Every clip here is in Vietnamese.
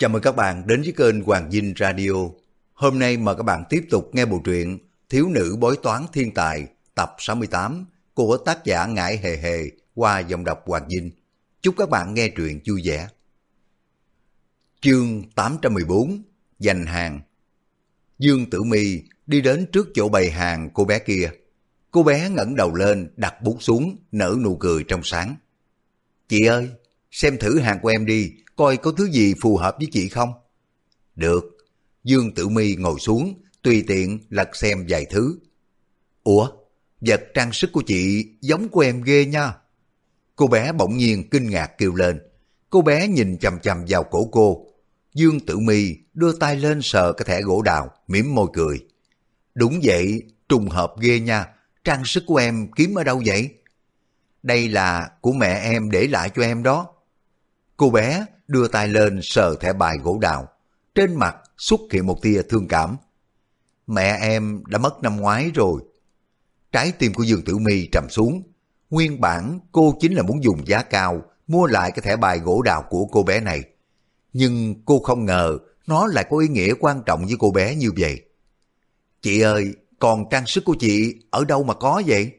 Chào mừng các bạn đến với kênh Hoàng Dinh Radio. Hôm nay mời các bạn tiếp tục nghe bộ truyện Thiếu nữ bói toán thiên tài tập 68 của tác giả Ngải Hề Hề qua dòng đọc Hoàng Dinh. Chúc các bạn nghe truyện vui vẻ. Chương 814 Dành hàng Dương Tử Mi đi đến trước chỗ bày hàng cô bé kia. Cô bé ngẩng đầu lên đặt bút xuống nở nụ cười trong sáng. Chị ơi, xem thử hàng của em đi, coi có thứ gì phù hợp với chị không? Được. Dương Tử Mi ngồi xuống, tùy tiện lật xem vài thứ. Ủa, vật trang sức của chị giống của em ghê nha. Cô bé bỗng nhiên kinh ngạc kêu lên. Cô bé nhìn chầm chầm vào cổ cô. Dương Tử Mi đưa tay lên sờ cái thẻ gỗ đào, mỉm môi cười. Đúng vậy, trùng hợp ghê nha. Trang sức của em kiếm ở đâu vậy? Đây là của mẹ em để lại cho em đó. Cô bé đưa tay lên sờ thẻ bài gỗ đào. Trên mặt xuất hiện một tia thương cảm. Mẹ em đã mất năm ngoái rồi. Trái tim của Dương Tử Mi trầm xuống. Nguyên bản cô chính là muốn dùng giá cao mua lại cái thẻ bài gỗ đào của cô bé này. Nhưng cô không ngờ nó lại có ý nghĩa quan trọng với cô bé như vậy. Chị ơi, còn trang sức của chị ở đâu mà có vậy?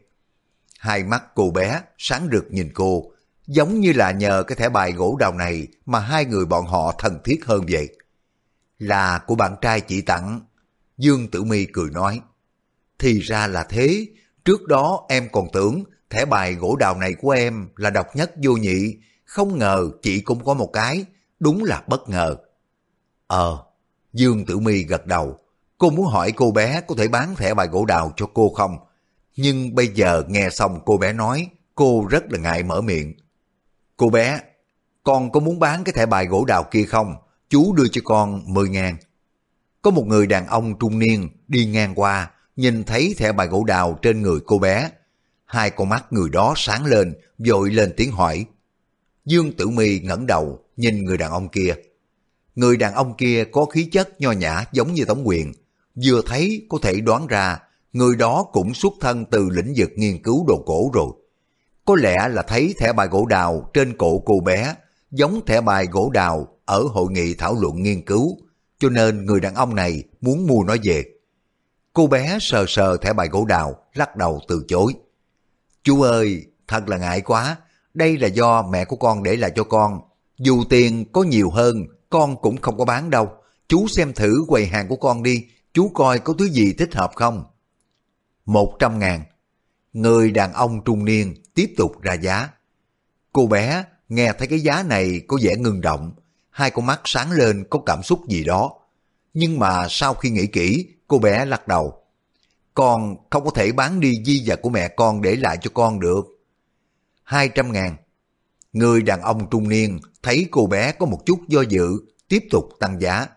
Hai mắt cô bé sáng rực nhìn cô, giống như là nhờ cái thẻ bài gỗ đào này mà hai người bọn họ thân thiết hơn vậy. Là của bạn trai chị tặng. Dương Tử Mi cười nói. Thì ra là thế, trước đó em còn tưởng thẻ bài gỗ đào này của em là độc nhất vô nhị, không ngờ chị cũng có một cái, đúng là bất ngờ. Ờ, Dương Tử Mi gật đầu, cô muốn hỏi cô bé có thể bán thẻ bài gỗ đào cho cô không? Nhưng bây giờ nghe xong cô bé nói, cô rất là ngại mở miệng. Cô bé, con có muốn bán cái thẻ bài gỗ đào kia không? Chú đưa cho con 10 ngàn. Có một người đàn ông trung niên đi ngang qua, nhìn thấy thẻ bài gỗ đào trên người cô bé. Hai con mắt người đó sáng lên, vội lên tiếng hỏi. Dương Tử Mi ngẩng đầu, nhìn người đàn ông kia. Người đàn ông kia có khí chất nho nhã giống như Tống Quyền. Vừa thấy có thể đoán ra, người đó cũng xuất thân từ lĩnh vực nghiên cứu đồ cổ rồi. Có lẽ là thấy thẻ bài gỗ đào trên cổ cô bé, giống thẻ bài gỗ đào ở hội nghị thảo luận nghiên cứu, cho nên người đàn ông này muốn mua nó về. Cô bé sờ sờ thẻ bài gỗ đào, lắc đầu từ chối. Chú ơi, thật là ngại quá, đây là do mẹ của con để lại cho con. Dù tiền có nhiều hơn, con cũng không có bán đâu. Chú xem thử quầy hàng của con đi, chú coi có thứ gì thích hợp không. Một trăm ngàn. Người đàn ông trung niên tiếp tục ra giá. Cô bé nghe thấy cái giá này có vẻ ngưng động, hai con mắt sáng lên có cảm xúc gì đó. Nhưng mà sau khi nghĩ kỹ, cô bé lắc đầu. Con không có thể bán đi di vật của mẹ con để lại cho con được. Hai trăm ngàn. Người đàn ông trung niên thấy cô bé có một chút do dự, tiếp tục tăng giá.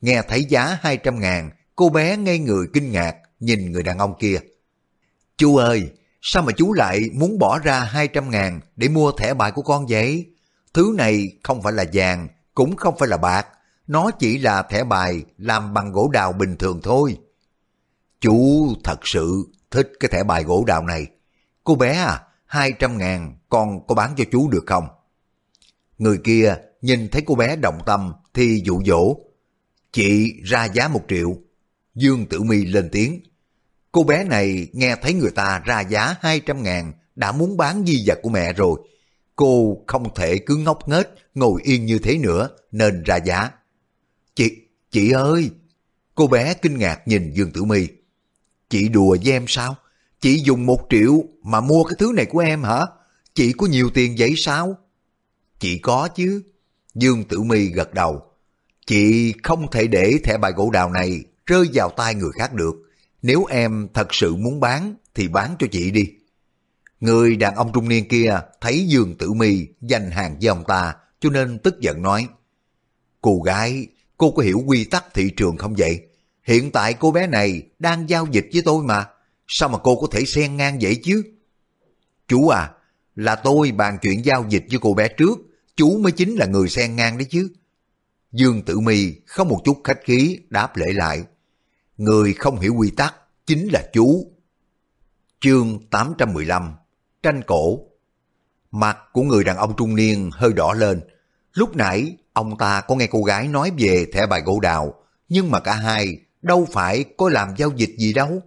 Nghe thấy giá hai trăm ngàn, cô bé ngây người kinh ngạc, nhìn người đàn ông kia. Chú ơi, sao mà chú lại muốn bỏ ra 200 ngàn để mua thẻ bài của con vậy? Thứ này không phải là vàng, cũng không phải là bạc, nó chỉ là thẻ bài làm bằng gỗ đào bình thường thôi. Chú thật sự thích cái thẻ bài gỗ đào này. Cô bé à, 200 ngàn con có bán cho chú được không? Người kia nhìn thấy cô bé động tâm thì dụ dỗ. Chị ra giá một triệu. Dương Tử Mi lên tiếng. Cô bé này nghe thấy người ta ra giá 200 ngàn đã muốn bán di vật của mẹ rồi. Cô không thể cứ ngốc nghếch ngồi yên như thế nữa nên ra giá. Chị, chị ơi! Cô bé kinh ngạc nhìn Dương Tử My. Chị đùa với em sao? Chị dùng một triệu mà mua cái thứ này của em hả? Chị có nhiều tiền vậy sao? Chị có chứ. Dương Tử My gật đầu. Chị không thể để thẻ bài gỗ đào này rơi vào tay người khác được. Nếu em thật sự muốn bán thì bán cho chị đi. Người đàn ông trung niên kia thấy Dương Tử Mi giành hàng với ông ta cho nên tức giận nói Cô gái, cô có hiểu quy tắc thị trường không vậy? Hiện tại cô bé này đang giao dịch với tôi mà. Sao mà cô có thể xen ngang vậy chứ? Chú à, là tôi bàn chuyện giao dịch với cô bé trước. Chú mới chính là người xen ngang đấy chứ. Dương Tử Mi không một chút khách khí đáp lễ lại. Người không hiểu quy tắc chính là chú. Chương 815 Tranh cổ Mặt của người đàn ông trung niên hơi đỏ lên. Lúc nãy ông ta có nghe cô gái nói về thẻ bài gỗ đào, nhưng mà cả hai đâu phải có làm giao dịch gì đâu.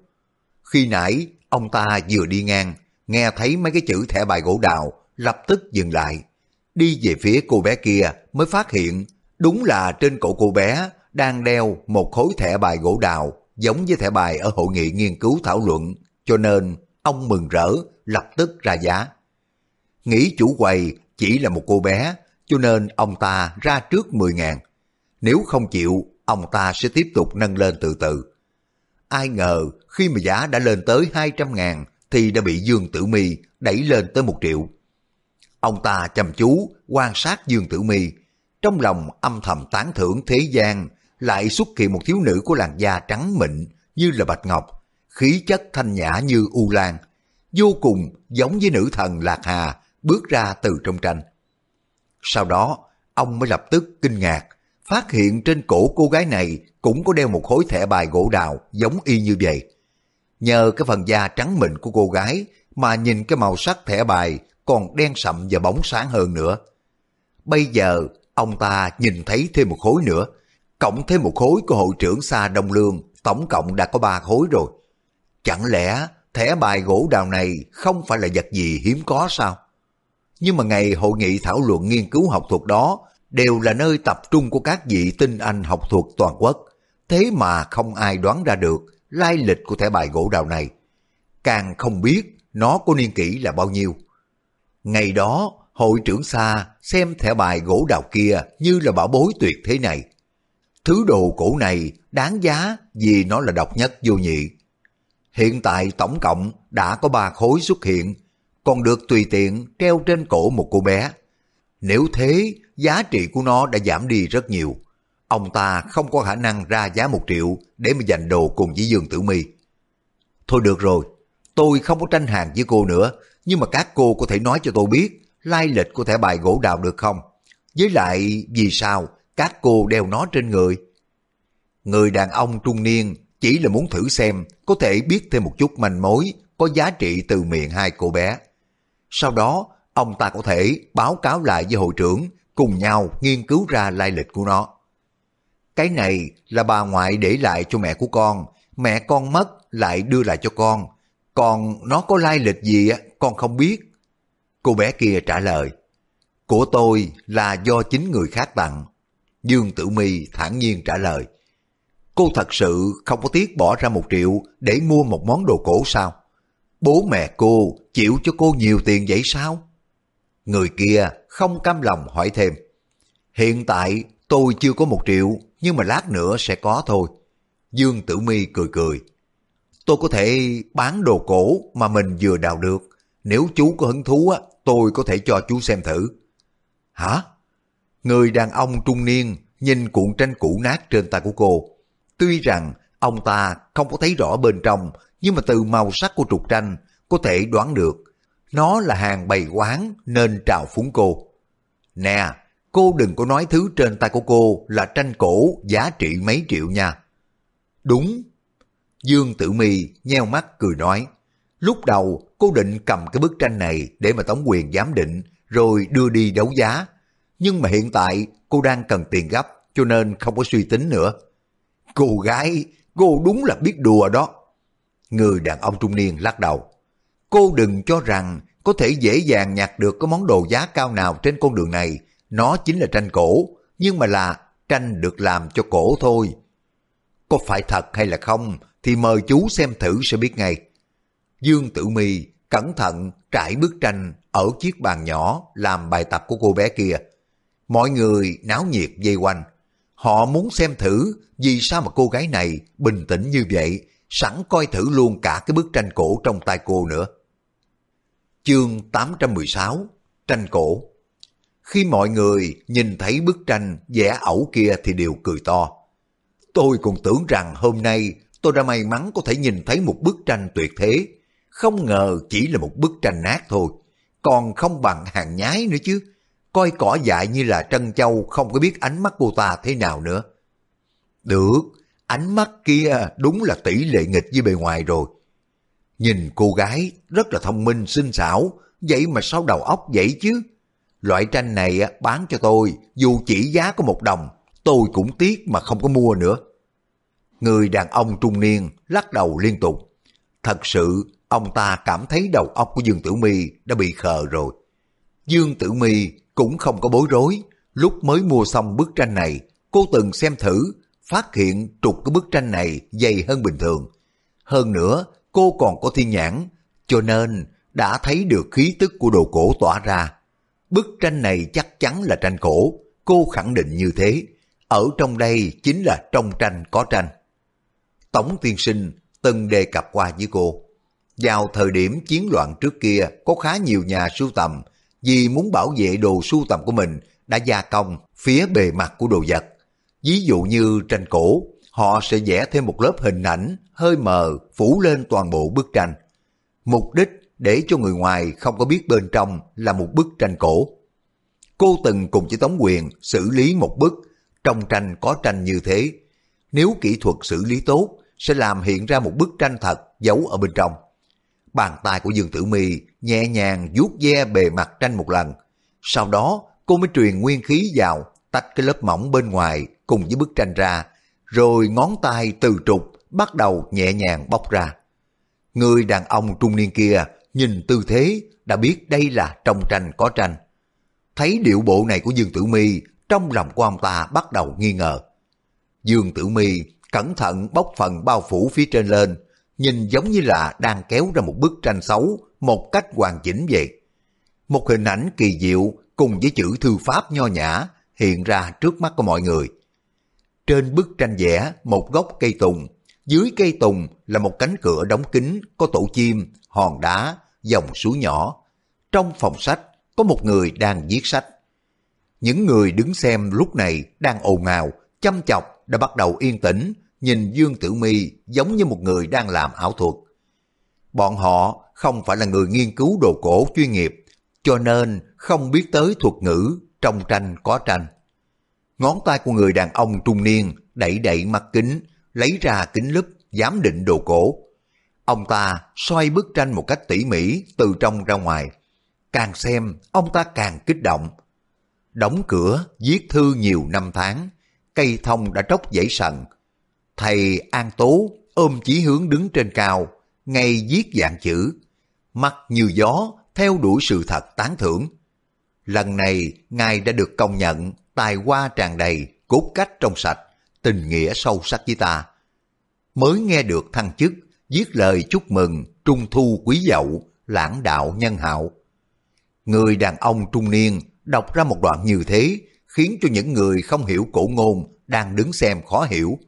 Khi nãy, ông ta vừa đi ngang, nghe thấy mấy cái chữ thẻ bài gỗ đào, lập tức dừng lại. Đi về phía cô bé kia mới phát hiện đúng là trên cổ cô bé đang đeo một khối thẻ bài gỗ đào giống với thẻ bài ở hội nghị nghiên cứu thảo luận, cho nên ông mừng rỡ lập tức ra giá. Nghĩ chủ quầy chỉ là một cô bé, cho nên ông ta ra trước 10 ngàn. Nếu không chịu, ông ta sẽ tiếp tục nâng lên từ từ. Ai ngờ khi mà giá đã lên tới 200 ngàn thì đã bị Dương Tử Mi đẩy lên tới một triệu. Ông ta chăm chú quan sát Dương Tử Mi, trong lòng âm thầm tán thưởng thế gian lại xuất hiện một thiếu nữ của làn da trắng mịn như là bạch ngọc, khí chất thanh nhã như u lan, vô cùng giống với nữ thần Lạc Hà bước ra từ trong tranh. Sau đó, ông mới lập tức kinh ngạc, phát hiện trên cổ cô gái này cũng có đeo một khối thẻ bài gỗ đào giống y như vậy. Nhờ cái phần da trắng mịn của cô gái mà nhìn cái màu sắc thẻ bài còn đen sậm và bóng sáng hơn nữa. Bây giờ, ông ta nhìn thấy thêm một khối nữa, cộng thêm một khối của hội trưởng xa Đông Lương, tổng cộng đã có ba khối rồi. Chẳng lẽ thẻ bài gỗ đào này không phải là vật gì hiếm có sao? Nhưng mà ngày hội nghị thảo luận nghiên cứu học thuật đó đều là nơi tập trung của các vị tinh anh học thuật toàn quốc. Thế mà không ai đoán ra được lai lịch của thẻ bài gỗ đào này. Càng không biết nó có niên kỷ là bao nhiêu. Ngày đó, hội trưởng xa xem thẻ bài gỗ đào kia như là bảo bối tuyệt thế này. Thứ đồ cổ này đáng giá vì nó là độc nhất vô nhị. Hiện tại tổng cộng đã có ba khối xuất hiện, còn được tùy tiện treo trên cổ một cô bé. Nếu thế, giá trị của nó đã giảm đi rất nhiều. Ông ta không có khả năng ra giá một triệu để mà giành đồ cùng với Dương Tử My. Thôi được rồi, tôi không có tranh hàng với cô nữa, nhưng mà các cô có thể nói cho tôi biết lai lịch của thẻ bài gỗ đào được không? Với lại vì sao các cô đeo nó trên người? Người đàn ông trung niên chỉ là muốn thử xem có thể biết thêm một chút manh mối có giá trị từ miệng hai cô bé. Sau đó, ông ta có thể báo cáo lại với hội trưởng cùng nhau nghiên cứu ra lai lịch của nó. Cái này là bà ngoại để lại cho mẹ của con, mẹ con mất lại đưa lại cho con. Còn nó có lai lịch gì con không biết. Cô bé kia trả lời, của tôi là do chính người khác tặng. Dương Tử Mi thản nhiên trả lời, cô thật sự không có tiếc bỏ ra một triệu để mua một món đồ cổ sao? Bố mẹ cô chịu cho cô nhiều tiền vậy sao? Người kia không cam lòng hỏi thêm. Hiện tại tôi chưa có một triệu, nhưng mà lát nữa sẽ có thôi. Dương Tử Mi cười cười. Tôi có thể bán đồ cổ mà mình vừa đào được. Nếu chú có hứng thú á, tôi có thể cho chú xem thử. Hả? Người đàn ông trung niên nhìn cuộn tranh cũ nát trên tay của cô. Tuy rằng ông ta không có thấy rõ bên trong, nhưng mà từ màu sắc của trục tranh có thể đoán được. Nó là hàng bày quán nên trào phúng cô. Nè, cô đừng có nói thứ trên tay của cô là tranh cổ giá trị mấy triệu nha. Đúng. Dương Tử Mi nheo mắt cười nói. Lúc đầu cô định cầm cái bức tranh này để mà Tống Quyền giám định rồi đưa đi đấu giá. Nhưng mà hiện tại cô đang cần tiền gấp cho nên không có suy tính nữa. Cô gái, cô đúng là biết đùa đó. Người đàn ông trung niên lắc đầu. Cô đừng cho rằng có thể dễ dàng nhặt được cái món đồ giá cao nào trên con đường này. Nó chính là tranh cổ, nhưng mà là tranh được làm cho cổ thôi. Có phải thật hay là không thì mời chú xem thử sẽ biết ngay. Dương Tử Mi cẩn thận trải bức tranh ở chiếc bàn nhỏ làm bài tập của cô bé kia. Mọi người náo nhiệt dây quanh. Họ muốn xem thử vì sao mà cô gái này bình tĩnh như vậy, sẵn coi thử luôn cả cái bức tranh cổ trong tay cô nữa. Chương 816 Tranh cổ Khi mọi người nhìn thấy bức tranh vẽ ẩu kia thì đều cười to. Tôi còn tưởng rằng hôm nay tôi đã may mắn có thể nhìn thấy một bức tranh tuyệt thế. Không ngờ chỉ là một bức tranh nát thôi, còn không bằng hàng nhái nữa chứ. Coi cỏ dại như là trân châu không có biết ánh mắt cô ta thế nào nữa. Được, ánh mắt kia đúng là tỷ lệ nghịch với bề ngoài rồi. Nhìn cô gái rất là thông minh, xinh xảo, vậy mà sao đầu óc vậy chứ? loại tranh này bán cho tôi, dù chỉ giá có một đồng, tôi cũng tiếc mà không có mua nữa. Người đàn ông trung niên lắc đầu liên tục. Thật sự, ông ta cảm thấy đầu óc của Dương Tử Mi đã bị khờ rồi. Dương Tử Mi cũng không có bối rối. Lúc mới mua xong bức tranh này, cô từng xem thử, phát hiện trục cái bức tranh này dày hơn bình thường. Hơn nữa, cô còn có thiên nhãn, cho nên đã thấy được khí tức của đồ cổ tỏa ra. Bức tranh này chắc chắn là tranh cổ, cô khẳng định như thế. Ở trong đây chính là trong tranh có tranh. Tổng tiên sinh từng đề cập qua với cô. Vào thời điểm chiến loạn trước kia có khá nhiều nhà sưu tầm vì muốn bảo vệ đồ sưu tầm của mình đã gia công phía bề mặt của đồ vật. Ví dụ như tranh cổ, họ sẽ vẽ thêm một lớp hình ảnh hơi mờ phủ lên toàn bộ bức tranh. Mục đích để cho người ngoài không có biết bên trong là một bức tranh cổ. Cô từng cùng với Tống Quyền xử lý một bức, trong tranh có tranh như thế. Nếu kỹ thuật xử lý tốt, sẽ làm hiện ra một bức tranh thật giấu ở bên trong. Bàn tay của Dương Tử Mi nhẹ nhàng vuốt ve bề mặt tranh một lần. Sau đó cô mới truyền nguyên khí vào, tách cái lớp mỏng bên ngoài cùng với bức tranh ra, rồi ngón tay từ trục bắt đầu nhẹ nhàng bóc ra. Người đàn ông trung niên kia nhìn tư thế đã biết đây là trong tranh có tranh. Thấy điệu bộ này của Dương Tử Mi, trong lòng của ông ta bắt đầu nghi ngờ. Dương Tử Mi cẩn thận bóc phần bao phủ phía trên lên, nhìn giống như là đang kéo ra một bức tranh xấu một cách hoàn chỉnh vậy. Một hình ảnh kỳ diệu cùng với chữ thư pháp nho nhã hiện ra trước mắt của mọi người. Trên bức tranh vẽ một gốc cây tùng, dưới cây tùng là một cánh cửa đóng kín có tổ chim, hòn đá, dòng suối nhỏ. Trong phòng sách có một người đang viết sách. Những người đứng xem lúc này đang ồn ào, chăm chọc đã bắt đầu yên tĩnh, nhìn Dương Tử Mi giống như một người đang làm ảo thuật. Bọn họ không phải là người nghiên cứu đồ cổ chuyên nghiệp, cho nên không biết tới thuật ngữ trong tranh có tranh. Ngón tay của người đàn ông trung niên đẩy đẩy mắt kính, lấy ra kính lúp giám định đồ cổ. Ông ta xoay bức tranh một cách tỉ mỉ từ trong ra ngoài. Càng xem, ông ta càng kích động. Đóng cửa, viết thư nhiều năm tháng, cây thông đã tróc dãy sần. Thầy An Tố ôm chỉ hướng đứng trên cao, ngay viết dạng chữ, mắt như gió, theo đuổi sự thật tán thưởng. Lần này, Ngài đã được công nhận, tài hoa tràn đầy, cốt cách trong sạch, tình nghĩa sâu sắc với ta. Mới nghe được thăng chức, viết lời chúc mừng, trung thu quý dậu, lãng đạo nhân hạo. Người đàn ông trung niên đọc ra một đoạn như thế, khiến cho những người không hiểu cổ ngôn đang đứng xem khó hiểu.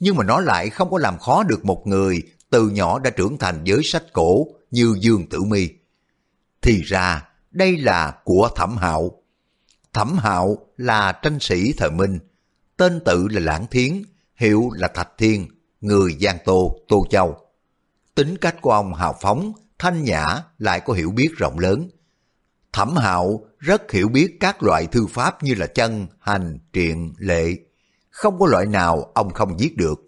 Nhưng mà nó lại không có làm khó được một người từ nhỏ đã trưởng thành với sách cổ như Dương Tử Mi. Thì ra, đây là của Thẩm Hạo. Thẩm Hạo là tranh sĩ thời Minh, tên tự là Lãng Thiến, hiệu là Thạch Thiên, người Giang Tô, Tô Châu. Tính cách của ông hào phóng, thanh nhã lại có hiểu biết rộng lớn. Thẩm Hạo rất hiểu biết các loại thư pháp như là chân, hành, triện, lệ. Không có loại nào ông không viết được.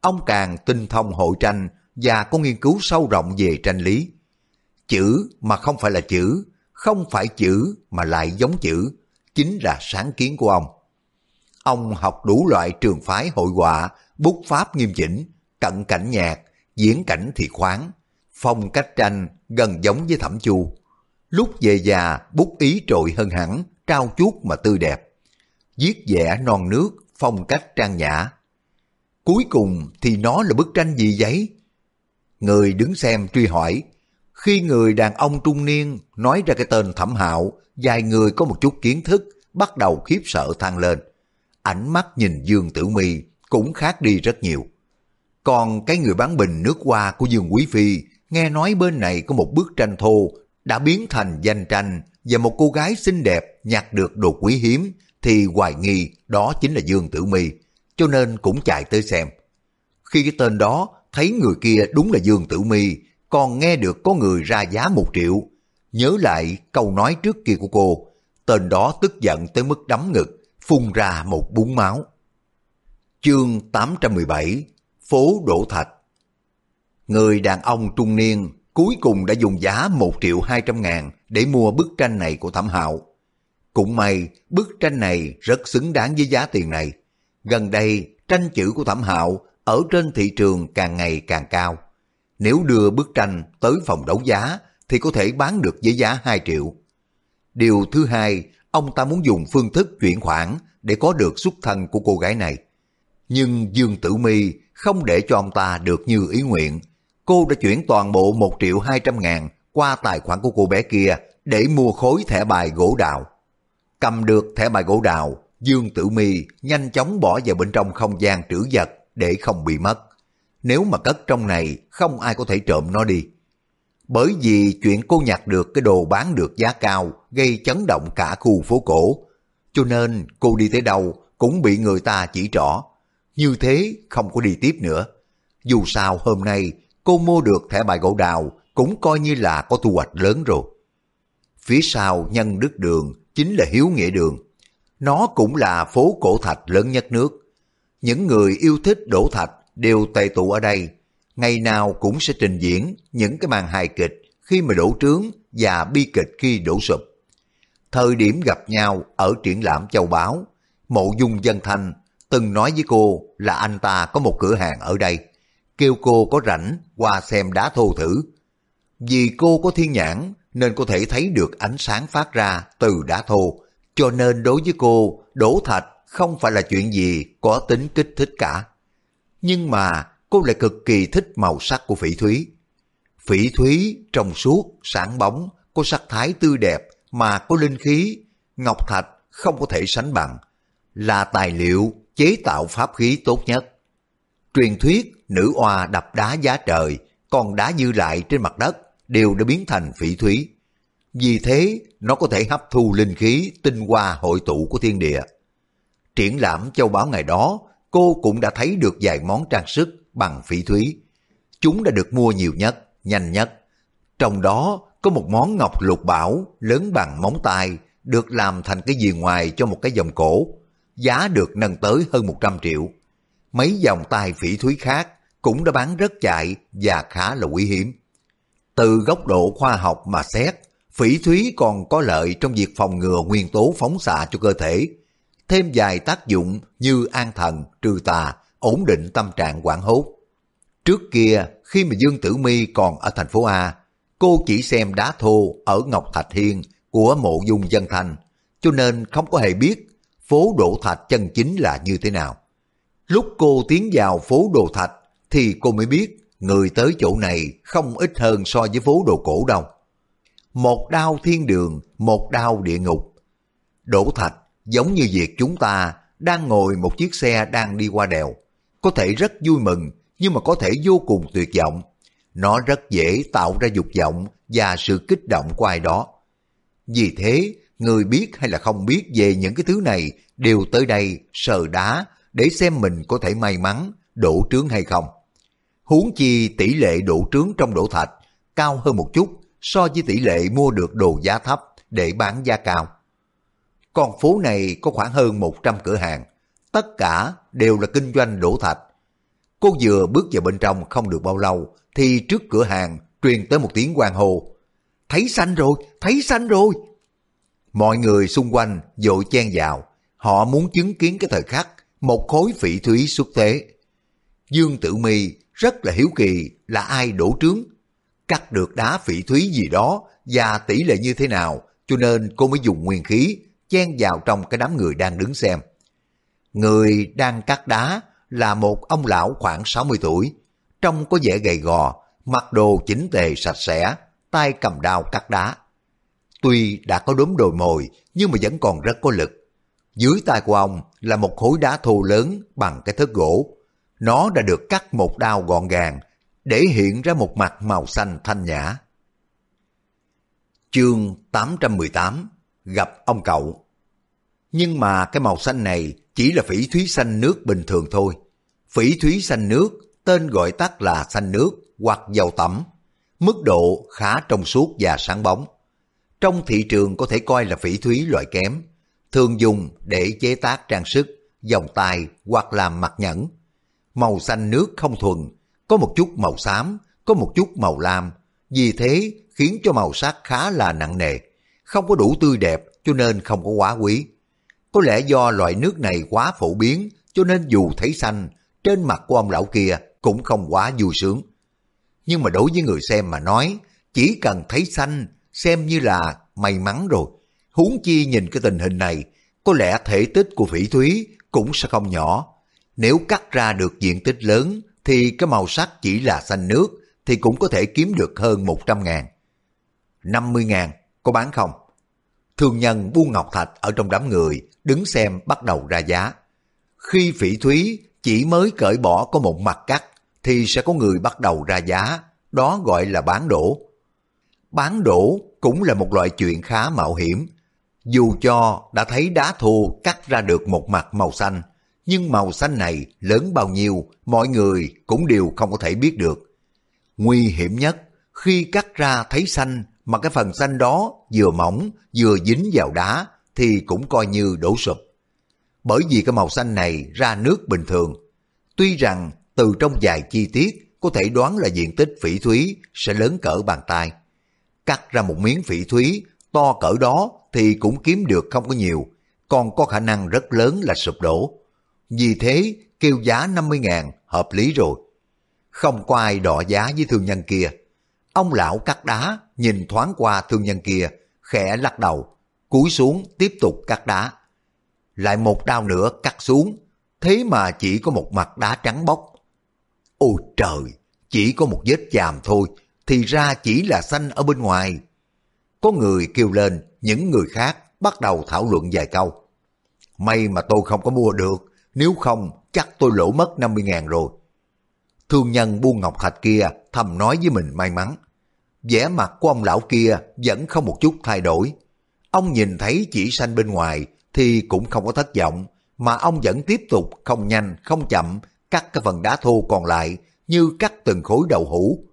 Ông càng tinh thông hội tranh và có nghiên cứu sâu rộng về tranh lý. Chữ mà không phải là chữ, không phải chữ mà lại giống chữ, chính là sáng kiến của ông. Ông học đủ loại trường phái hội họa, bút pháp nghiêm chỉnh, cận cảnh nhạc, diễn cảnh thì khoáng, phong cách tranh gần giống với thẩm chu. Lúc về già, bút ý trội hơn hẳn, trao chuốt mà tươi đẹp. Viết vẽ non nước, phong cách trang nhã. Cuối cùng thì nó là bức tranh gì vậy Người đứng xem truy hỏi, khi người đàn ông trung niên nói ra cái tên thẩm hạo, vài người có một chút kiến thức, bắt đầu khiếp sợ thang lên. Ánh mắt nhìn Dương Tử Mi cũng khác đi rất nhiều. Còn cái người bán bình nước hoa của Dương Quý Phi nghe nói bên này có một bức tranh thô đã biến thành danh tranh và một cô gái xinh đẹp nhặt được đồ quý hiếm thì hoài nghi đó chính là Dương Tử Mi cho nên cũng chạy tới xem. Khi cái tên đó thấy người kia đúng là Dương Tử Mi còn nghe được có người ra giá một triệu. Nhớ lại câu nói trước kia của cô, tên đó tức giận tới mức đấm ngực, phun ra một búng máu. Chương 817 Phố Đổ Thạch Người đàn ông trung niên cuối cùng đã dùng giá một triệu hai trăm ngàn để mua bức tranh này của Thẩm Hạo. Cũng may, bức tranh này rất xứng đáng với giá tiền này. Gần đây, tranh chữ của Thẩm Hạo ở trên thị trường càng ngày càng cao. Nếu đưa bức tranh tới phòng đấu giá thì có thể bán được với giá 2 triệu. Điều thứ hai, ông ta muốn dùng phương thức chuyển khoản để có được xuất thân của cô gái này. Nhưng Dương Tử Mi không để cho ông ta được như ý nguyện. Cô đã chuyển toàn bộ 1 triệu 200 ngàn qua tài khoản của cô bé kia để mua khối thẻ bài gỗ đào. Cầm được thẻ bài gỗ đào, Dương Tử Mi nhanh chóng bỏ vào bên trong không gian trữ vật để không bị mất. Nếu mà cất trong này, không ai có thể trộm nó đi. Bởi vì chuyện cô nhặt được cái đồ bán được giá cao gây chấn động cả khu phố cổ. Cho nên cô đi tới đâu cũng bị người ta chỉ trỏ. Như thế không có đi tiếp nữa. Dù sao hôm nay cô mua được thẻ bài gỗ đào cũng coi như là có thu hoạch lớn rồi. Phía sau nhân đức đường chính là hiếu nghĩa đường. Nó cũng là phố cổ thạch lớn nhất nước. Những người yêu thích đổ thạch đều tề tụ ở đây. Ngày nào cũng sẽ trình diễn những cái màn hài kịch khi mà đổ trướng và bi kịch khi đổ sụp. Thời điểm gặp nhau ở triển lãm châu báu, mộ dung dân thanh từng nói với cô là anh ta có một cửa hàng ở đây, kêu cô có rảnh qua xem đá thô thử. Vì cô có thiên nhãn nên có thể thấy được ánh sáng phát ra từ đá thô, cho nên đối với cô, đổ thạch không phải là chuyện gì có tính kích thích cả. Nhưng mà cô lại cực kỳ thích màu sắc của phỉ thúy. Phỉ thúy trong suốt, sáng bóng, có sắc thái tươi đẹp mà có linh khí, ngọc thạch không có thể sánh bằng, là tài liệu chế tạo pháp khí tốt nhất. Truyền thuyết nữ oa đập đá giá trời, còn đá dư lại trên mặt đất đều đã biến thành phỉ thúy. Vì thế, nó có thể hấp thu linh khí tinh hoa hội tụ của thiên địa. Triển lãm châu báu ngày đó, cô cũng đã thấy được vài món trang sức bằng phỉ thúy. Chúng đã được mua nhiều nhất, nhanh nhất. Trong đó có một món ngọc lục bảo lớn bằng móng tay được làm thành cái gì ngoài cho một cái vòng cổ. Giá được nâng tới hơn 100 triệu. Mấy vòng tay phỉ thúy khác cũng đã bán rất chạy và khá là quý hiếm. Từ góc độ khoa học mà xét, phỉ thúy còn có lợi trong việc phòng ngừa nguyên tố phóng xạ cho cơ thể, thêm vài tác dụng như an thần, trừ tà, ổn định tâm trạng quảng hốt. Trước kia, khi mà Dương Tử Mi còn ở thành phố A, cô chỉ xem đá thô ở Ngọc Thạch Hiên của mộ dung dân thành, cho nên không có hề biết phố Đỗ Thạch chân chính là như thế nào. Lúc cô tiến vào phố Đồ Thạch thì cô mới biết người tới chỗ này không ít hơn so với phố đồ cổ đâu. Một đao thiên đường, một đao địa ngục. Đổ thạch giống như việc chúng ta đang ngồi một chiếc xe đang đi qua đèo. Có thể rất vui mừng, nhưng mà có thể vô cùng tuyệt vọng. Nó rất dễ tạo ra dục vọng và sự kích động của ai đó. Vì thế, người biết hay là không biết về những cái thứ này đều tới đây sờ đá để xem mình có thể may mắn đổ trướng hay không. Huống chi tỷ lệ đổ trướng trong đổ thạch cao hơn một chút so với tỷ lệ mua được đồ giá thấp để bán giá cao. Con phố này có khoảng hơn 100 cửa hàng, tất cả đều là kinh doanh đổ thạch. Cô vừa bước vào bên trong không được bao lâu, thì trước cửa hàng truyền tới một tiếng quan hô. Thấy xanh rồi, thấy xanh rồi. Mọi người xung quanh dội chen vào, họ muốn chứng kiến cái thời khắc một khối phỉ thúy xuất thế. Dương Tử Mi rất là hiếu kỳ là ai đổ trướng, cắt được đá phỉ thúy gì đó và tỷ lệ như thế nào, cho nên cô mới dùng nguyên khí chen vào trong cái đám người đang đứng xem. Người đang cắt đá là một ông lão khoảng 60 tuổi, trông có vẻ gầy gò, mặc đồ chỉnh tề sạch sẽ, tay cầm đao cắt đá. Tuy đã có đốm đồi mồi, nhưng mà vẫn còn rất có lực. Dưới tay của ông là một khối đá thô lớn bằng cái thớt gỗ. Nó đã được cắt một đao gọn gàng, để hiện ra một mặt màu xanh thanh nhã. Chương 818 Gặp ông cậu Nhưng mà cái màu xanh này chỉ là phỉ thúy xanh nước bình thường thôi. Phỉ thúy xanh nước, tên gọi tắt là xanh nước hoặc dầu tẩm. Mức độ khá trong suốt và sáng bóng. Trong thị trường có thể coi là phỉ thúy loại kém, thường dùng để chế tác trang sức, vòng tay hoặc làm mặt nhẫn. Màu xanh nước không thuần, có một chút màu xám, có một chút màu lam, vì thế khiến cho màu sắc khá là nặng nề, không có đủ tươi đẹp cho nên không có quá quý. Có lẽ do loại nước này quá phổ biến cho nên dù thấy xanh, trên mặt của ông lão kia cũng không quá vui sướng. Nhưng mà đối với người xem mà nói, chỉ cần thấy xanh xem như là may mắn rồi. Huống chi nhìn cái tình hình này, có lẽ thể tích của phỉ thúy cũng sẽ không nhỏ. Nếu cắt ra được diện tích lớn thì cái màu sắc chỉ là xanh nước thì cũng có thể kiếm được hơn 100 ngàn. 50 ngàn, có bán không? Thương nhân buôn ngọc thạch ở trong đám người đứng xem bắt đầu ra giá. Khi phỉ thúy chỉ mới cởi bỏ có một mặt cắt thì sẽ có người bắt đầu ra giá, đó gọi là bán đổ. Bán đổ cũng là một loại chuyện khá mạo hiểm. Dù cho đã thấy đá thô cắt ra được một mặt màu xanh, nhưng màu xanh này lớn bao nhiêu mọi người cũng đều không có thể biết được. Nguy hiểm nhất khi cắt ra thấy xanh mà cái phần xanh đó vừa mỏng vừa dính vào đá thì cũng coi như đổ sụp. Bởi vì cái màu xanh này ra nước bình thường. Tuy rằng từ trong vài chi tiết có thể đoán là diện tích phỉ thúy sẽ lớn cỡ bàn tay. Cắt ra một miếng phỉ thúy to cỡ đó thì cũng kiếm được không có nhiều, còn có khả năng rất lớn là sụp đổ. Vì thế kêu giá 50 ngàn hợp lý rồi. Không có ai đọ giá với thương nhân kia. Ông lão cắt đá nhìn thoáng qua thương nhân kia, khẽ lắc đầu, cúi xuống tiếp tục cắt đá. Lại một đao nữa cắt xuống, thế mà chỉ có một mặt đá trắng bóc. Ôi trời, chỉ có một vết chàm thôi, thì ra chỉ là xanh ở bên ngoài. Có người kêu lên, những người khác bắt đầu thảo luận vài câu. May mà tôi không có mua được, nếu không chắc tôi lỗ mất 50 ngàn rồi. Thương nhân buôn ngọc thạch kia thầm nói với mình may mắn. vẻ mặt của ông lão kia vẫn không một chút thay đổi. Ông nhìn thấy chỉ xanh bên ngoài thì cũng không có thất vọng, mà ông vẫn tiếp tục không nhanh không chậm cắt cái phần đá thô còn lại như cắt từng khối đậu hũ.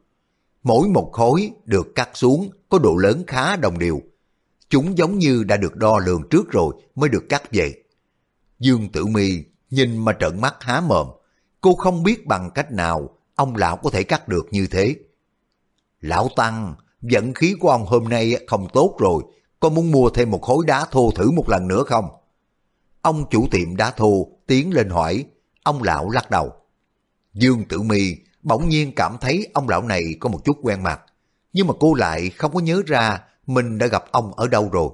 Mỗi một khối được cắt xuống có độ lớn khá đồng đều. Chúng giống như đã được đo lường trước rồi mới được cắt vậy. Dương Tử Mi nhìn mà trợn mắt há mồm. Cô không biết bằng cách nào ông lão có thể cắt được như thế. Lão Tăng, vận khí của ông hôm nay không tốt rồi, có muốn mua thêm một khối đá thô thử một lần nữa không? Ông chủ tiệm đá thô tiến lên hỏi, ông lão lắc đầu. Dương Tử Mi bỗng nhiên cảm thấy ông lão này có một chút quen mặt, nhưng mà cô lại không có nhớ ra mình đã gặp ông ở đâu rồi.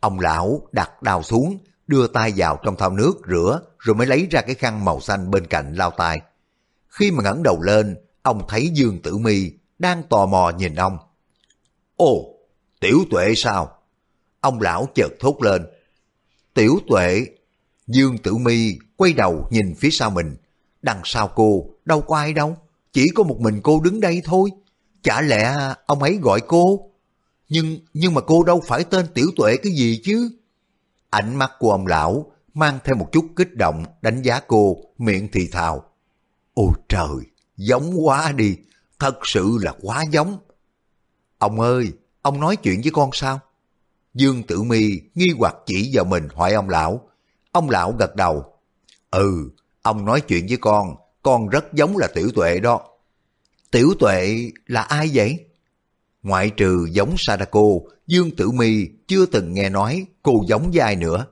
Ông lão đặt đào xuống, đưa tay vào trong thau nước rửa rồi mới lấy ra cái khăn màu xanh bên cạnh lao tay. Khi mà ngẩng đầu lên, ông thấy Dương Tử Mi đang tò mò nhìn ông. Ồ, tiểu tuệ sao? Ông lão chợt thốt lên. Tiểu tuệ, Dương Tử Mi quay đầu nhìn phía sau mình. Đằng sau cô, đâu có ai đâu, chỉ có một mình cô đứng đây thôi. Chả lẽ ông ấy gọi cô? Nhưng nhưng mà cô đâu phải tên tiểu tuệ cái gì chứ? Ánh mắt của ông lão mang theo một chút kích động đánh giá cô, miệng thì thào. Ôi trời, giống quá đi, thật sự là quá giống. Ông ơi, ông nói chuyện với con sao? Dương Tử Mi nghi hoặc chỉ vào mình hỏi ông lão. Ông lão gật đầu. Ừ, ông nói chuyện với con, con rất giống là tiểu tuệ đó. Tiểu tuệ là ai vậy? Ngoại trừ giống Sadako, Dương Tử Mi chưa từng nghe nói cô giống với ai nữa.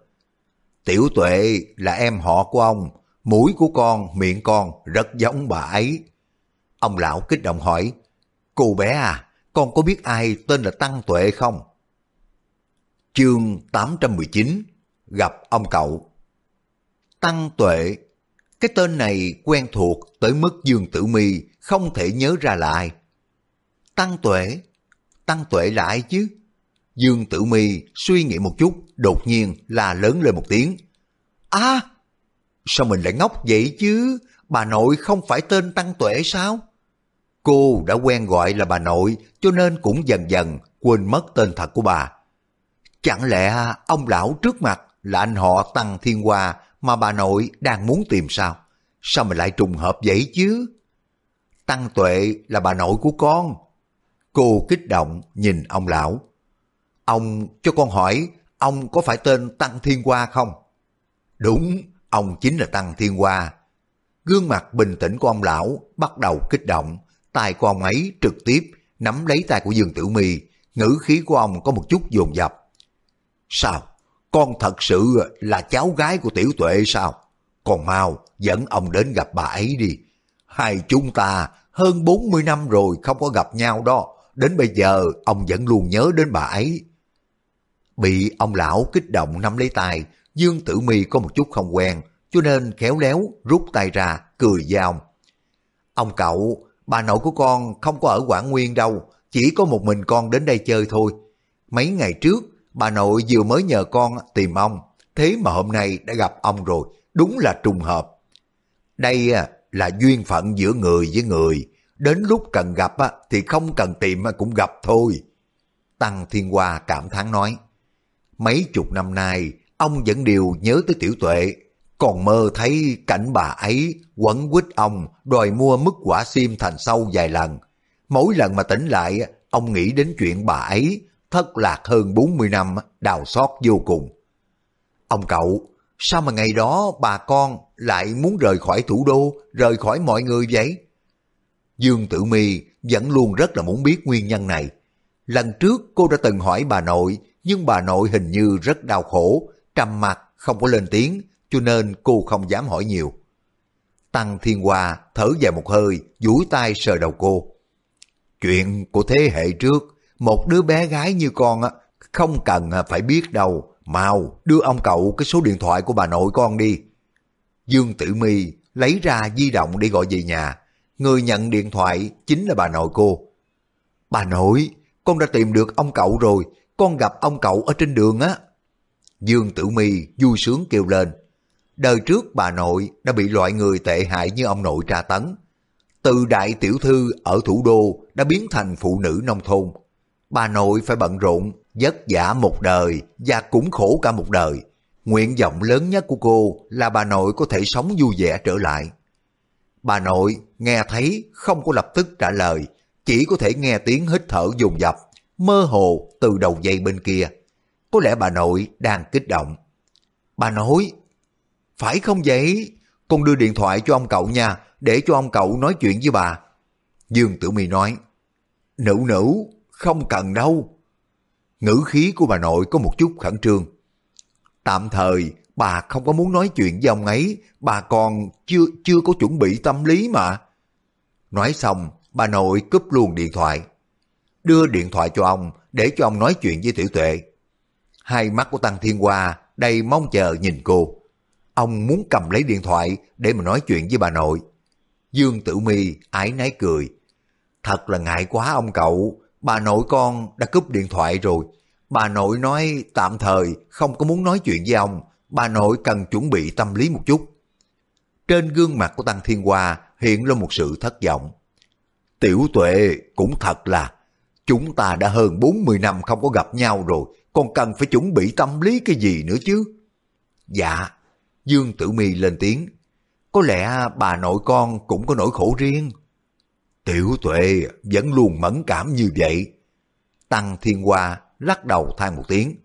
Tiểu tuệ là em họ của ông, mũi của con, miệng con rất giống bà ấy. Ông lão kích động hỏi, cô bé à, con có biết ai tên là Tăng Tuệ không? Chương 819 Gặp ông cậu Tăng Tuệ Cái tên này quen thuộc tới mức Dương Tử Mi không thể nhớ ra là ai. Tăng Tuệ Tăng Tuệ là ai chứ? Dương Tử Mi suy nghĩ một chút, đột nhiên là lớn lên một tiếng. À, sao mình lại ngốc vậy chứ? Bà nội không phải tên Tăng Tuệ sao? Cô đã quen gọi là bà nội, cho nên cũng dần dần quên mất tên thật của bà. Chẳng lẽ ông lão trước mặt là anh họ Tăng Thiên Hoa mà bà nội đang muốn tìm sao? Sao mình lại trùng hợp vậy chứ? Tăng Tuệ là bà nội của con. Cô kích động nhìn ông lão. Ông cho con hỏi, ông có phải tên Tăng Thiên Hoa không? Đúng, ông chính là Tăng Thiên Hoa. Gương mặt bình tĩnh của ông lão bắt đầu kích động, tay của ông ấy trực tiếp nắm lấy tay của Dương Tử Mi, ngữ khí của ông có một chút dồn dập. Sao? Con thật sự là cháu gái của tiểu tuệ sao? Còn mau, dẫn ông đến gặp bà ấy đi. Hai chúng ta hơn 40 năm rồi không có gặp nhau đó. Đến bây giờ ông vẫn luôn nhớ đến bà ấy. Bị ông lão kích động nắm lấy tay, Dương Tử Mi có một chút không quen, cho nên khéo léo rút tay ra, cười với ông. Ông cậu, bà nội của con không có ở Quảng Nguyên đâu, chỉ có một mình con đến đây chơi thôi. Mấy ngày trước, bà nội vừa mới nhờ con tìm ông, thế mà hôm nay đã gặp ông rồi, đúng là trùng hợp. Đây à, là duyên phận giữa người với người, đến lúc cần gặp thì không cần tìm cũng gặp thôi. Tăng Thiên Hoa cảm thán nói, mấy chục năm nay, ông vẫn đều nhớ tới tiểu tuệ, còn mơ thấy cảnh bà ấy quẩn quýt ông đòi mua mức quả sim thành sâu vài lần. Mỗi lần mà tỉnh lại, ông nghĩ đến chuyện bà ấy thất lạc hơn 40 năm, đào xót vô cùng. Ông cậu, sao mà ngày đó bà con lại muốn rời khỏi thủ đô, rời khỏi mọi người vậy? Dương Tử Mi vẫn luôn rất là muốn biết nguyên nhân này. Lần trước cô đã từng hỏi bà nội, nhưng bà nội hình như rất đau khổ, trầm mặt, không có lên tiếng, cho nên cô không dám hỏi nhiều. Tăng Thiên Hoa thở dài một hơi, duỗi tay sờ đầu cô. Chuyện của thế hệ trước, một đứa bé gái như con á, không cần à, phải biết đâu. Mau, đưa ông cậu cái số điện thoại của bà nội con đi. Dương Tử Mi lấy ra di động để gọi về nhà. Người nhận điện thoại chính là bà nội cô. Bà nội, con đã tìm được ông cậu rồi, con gặp ông cậu ở trên đường á. Dương Tử Mi vui sướng kêu lên. Đời trước bà nội đã bị loại người tệ hại như ông nội tra tấn. Từ đại tiểu thư ở thủ đô đã biến thành phụ nữ nông thôn. Bà nội phải bận rộn, vất vả một đời và cũng khổ cả một đời. Nguyện vọng lớn nhất của cô là bà nội có thể sống vui vẻ trở lại. Bà nội nghe thấy không có lập tức trả lời, chỉ có thể nghe tiếng hít thở dồn dập, mơ hồ từ đầu dây bên kia. Có lẽ bà nội đang kích động. Bà nói, phải không vậy? Con đưa điện thoại cho ông cậu nha, để cho ông cậu nói chuyện với bà. Dương Tử Mi nói, nữ nữ, không cần đâu. Ngữ khí của bà nội có một chút khẩn trương. Tạm thời, bà không có muốn nói chuyện với ông ấy, bà còn chưa chưa có chuẩn bị tâm lý mà. Nói xong, bà nội cúp luôn điện thoại. Đưa điện thoại cho ông để cho ông nói chuyện với tiểu tuệ. Hai mắt của Tăng Thiên Hoa đầy mong chờ nhìn cô. Ông muốn cầm lấy điện thoại để mà nói chuyện với bà nội. Dương Tử Mi ái náy cười. Thật là ngại quá ông cậu, bà nội con đã cúp điện thoại rồi. Bà nội nói tạm thời không có muốn nói chuyện với ông, bà nội cần chuẩn bị tâm lý một chút. Trên gương mặt của Tăng Thiên Hoa hiện lên một sự thất vọng. Tiểu tuệ cũng thật là, chúng ta đã hơn 40 năm không có gặp nhau rồi, còn cần phải chuẩn bị tâm lý cái gì nữa chứ? Dạ, Dương Tử Mi lên tiếng. Có lẽ bà nội con cũng có nỗi khổ riêng. Tiểu tuệ vẫn luôn mẫn cảm như vậy. Tăng Thiên Hoa lắc đầu than một tiếng.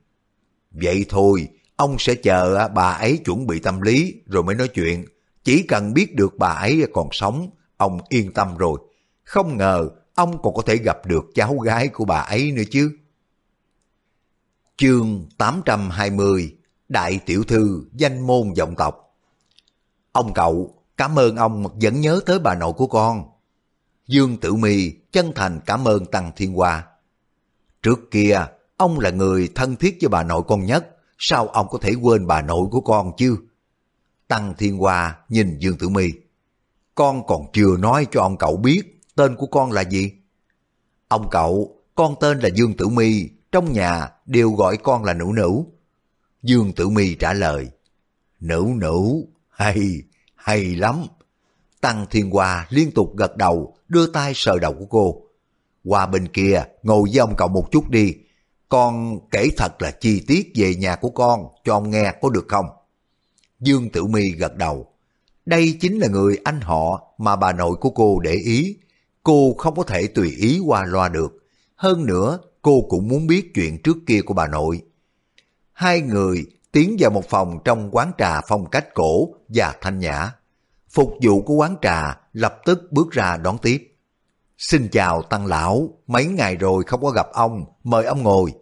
Vậy thôi, ông sẽ chờ à, bà ấy chuẩn bị tâm lý rồi mới nói chuyện. Chỉ cần biết được bà ấy còn sống, ông yên tâm rồi. Không ngờ ông còn có thể gặp được cháu gái của bà ấy nữa chứ. Chương 820 Đại tiểu thư danh môn vọng tộc Ông cậu, cảm ơn ông vẫn nhớ tới bà nội của con. Dương Tử Mi chân thành cảm ơn Tăng Thiên Hoa. Trước kia, ông là người thân thiết với bà nội con nhất, sao ông có thể quên bà nội của con chứ? Tăng Thiên Hoa nhìn Dương Tử Mi. Con còn chưa nói cho ông cậu biết tên của con là gì? Ông cậu, con tên là Dương Tử Mi, trong nhà đều gọi con là nữ nữ. Dương Tử Mi trả lời, nữ nữ, hay, hay lắm. Tăng Thiên Hoa liên tục gật đầu, đưa tay sờ đầu của cô. Qua bên kia, ngồi với ông cậu một chút đi. Con kể thật là chi tiết về nhà của con cho ông nghe có được không? Dương Tử Mi gật đầu. Đây chính là người anh họ mà bà nội của cô để ý. Cô không có thể tùy ý qua loa được. Hơn nữa, cô cũng muốn biết chuyện trước kia của bà nội. Hai người tiến vào một phòng trong quán trà phong cách cổ và thanh nhã. Phục vụ của quán trà lập tức bước ra đón tiếp. Xin chào Tăng Lão, mấy ngày rồi không có gặp ông, mời ông ngồi.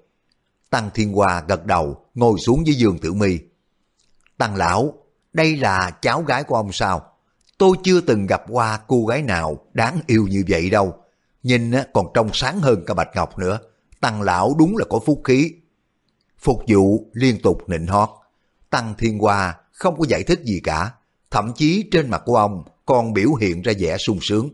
Tăng Thiên Hoa gật đầu, ngồi xuống dưới giường Tử Mi. Tăng lão, đây là cháu gái của ông sao? Tôi chưa từng gặp qua cô gái nào đáng yêu như vậy đâu. Nhìn còn trong sáng hơn cả Bạch Ngọc nữa. Tăng lão đúng là có phúc khí. Phục vụ liên tục nịnh hót. Tăng Thiên Hoa không có giải thích gì cả. Thậm chí trên mặt của ông còn biểu hiện ra vẻ sung sướng.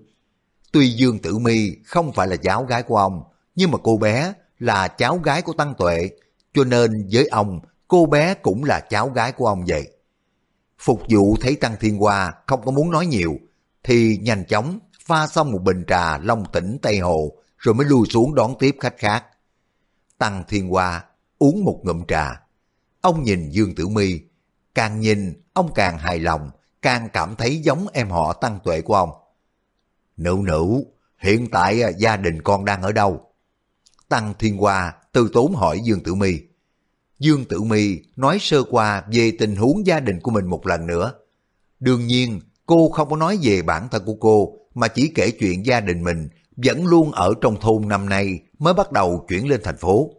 Tuy Dương Tử Mi không phải là cháu gái của ông, nhưng mà cô bé là cháu gái của Tăng Tuệ, cho nên với ông, cô bé cũng là cháu gái của ông vậy. Phục vụ thấy Tăng Thiên Hoa không có muốn nói nhiều, thì nhanh chóng pha xong một bình trà long tỉnh Tây Hồ, rồi mới lui xuống đón tiếp khách khác. Tăng Thiên Hoa uống một ngụm trà. Ông nhìn Dương Tử Mi, càng nhìn ông càng hài lòng, càng cảm thấy giống em họ Tăng Tuệ của ông. Nữ nữ, hiện tại à, gia đình con đang ở đâu? Tăng Thiên Hoa từ tốn hỏi Dương Tử Mi. Dương Tử Mi nói sơ qua về tình huống gia đình của mình một lần nữa. Đương nhiên, cô không có nói về bản thân của cô, mà chỉ kể chuyện gia đình mình vẫn luôn ở trong thôn năm nay mới bắt đầu chuyển lên thành phố.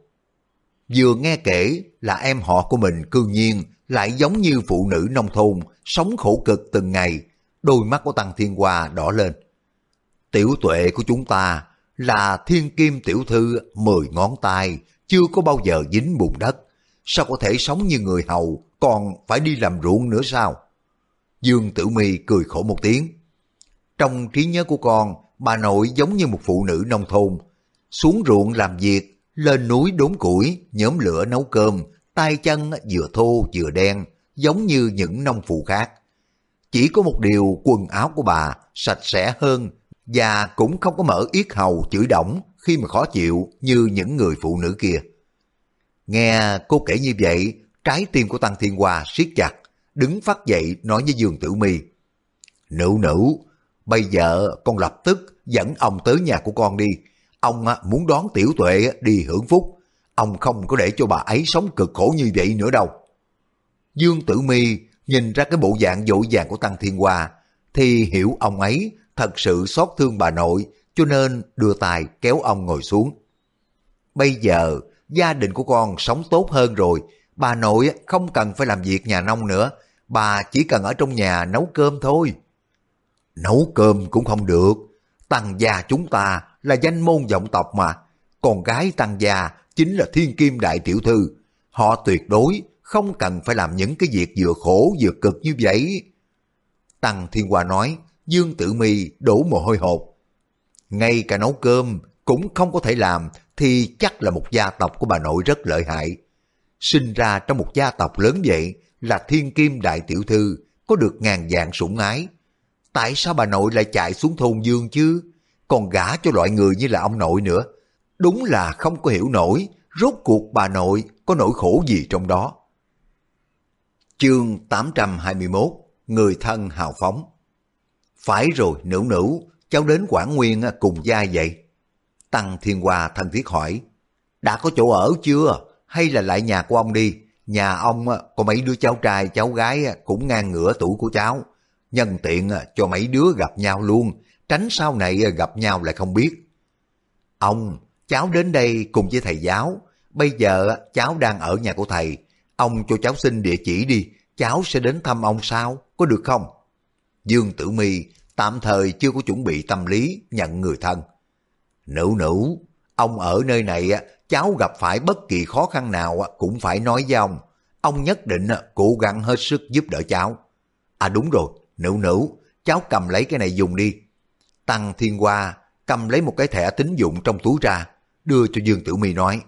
Vừa nghe kể là em họ của mình cương nhiên lại giống như phụ nữ nông thôn, sống khổ cực từng ngày, đôi mắt của Tăng Thiên Hoa đỏ lên. Tiểu tuệ của chúng ta là thiên kim tiểu thư mười ngón tay, chưa có bao giờ dính bùn đất. Sao có thể sống như người hầu, còn phải đi làm ruộng nữa sao? Dương Tử Mi cười khổ một tiếng. Trong trí nhớ của con, bà nội giống như một phụ nữ nông thôn. Xuống ruộng làm việc, lên núi đốn củi, nhóm lửa nấu cơm, tay chân vừa thô vừa đen, giống như những nông phụ khác. Chỉ có một điều quần áo của bà sạch sẽ hơn và cũng không có mở yết hầu chửi động khi mà khó chịu như những người phụ nữ kia. Nghe cô kể như vậy, trái tim của Tăng Thiên Hoa siết chặt, đứng phát dậy nói với Dương Tử Mi: Nữ nữ, bây giờ con lập tức dẫn ông tới nhà của con đi. Ông muốn đón tiểu tuệ đi hưởng phúc. Ông không có để cho bà ấy sống cực khổ như vậy nữa đâu. Dương Tử Mi nhìn ra cái bộ dạng dội vàng của Tăng Thiên Hoa thì hiểu ông ấy thật sự xót thương bà nội cho nên đưa tay kéo ông ngồi xuống. Bây giờ gia đình của con sống tốt hơn rồi, bà nội không cần phải làm việc nhà nông nữa, bà chỉ cần ở trong nhà nấu cơm thôi. Nấu cơm cũng không được, tăng gia chúng ta là danh môn vọng tộc mà, con gái tăng gia chính là thiên kim đại tiểu thư, họ tuyệt đối không cần phải làm những cái việc vừa khổ vừa cực như vậy. Tăng Thiên hòa nói, Dương Tử Mi đổ mồ hôi hột. Ngay cả nấu cơm cũng không có thể làm thì chắc là một gia tộc của bà nội rất lợi hại. Sinh ra trong một gia tộc lớn vậy là thiên kim đại tiểu thư, có được ngàn dạng sủng ái. Tại sao bà nội lại chạy xuống thôn Dương chứ? Còn gả cho loại người như là ông nội nữa. Đúng là không có hiểu nổi, rốt cuộc bà nội có nỗi khổ gì trong đó. Chương 821 Người thân hào phóng phải rồi, nữ nữ, cháu đến Quảng Nguyên cùng gia vậy. Tăng Thiên Hoa thân thiết hỏi, đã có chỗ ở chưa? Hay là lại nhà của ông đi? Nhà ông có mấy đứa cháu trai, cháu gái cũng ngang ngửa tuổi của cháu. Nhân tiện cho mấy đứa gặp nhau luôn, tránh sau này gặp nhau lại không biết. Ông, cháu đến đây cùng với thầy giáo. Bây giờ cháu đang ở nhà của thầy. Ông cho cháu xin địa chỉ đi, cháu sẽ đến thăm ông sau Có được không? Dương Tử Mi tạm thời chưa có chuẩn bị tâm lý nhận người thân. Nữ nữ, ông ở nơi này cháu gặp phải bất kỳ khó khăn nào cũng phải nói với ông. Ông nhất định cố gắng hết sức giúp đỡ cháu. À đúng rồi, nữ nữ, cháu cầm lấy cái này dùng đi. Tăng Thiên Hoa cầm lấy một cái thẻ tín dụng trong túi ra, đưa cho Dương Tử Mi nói.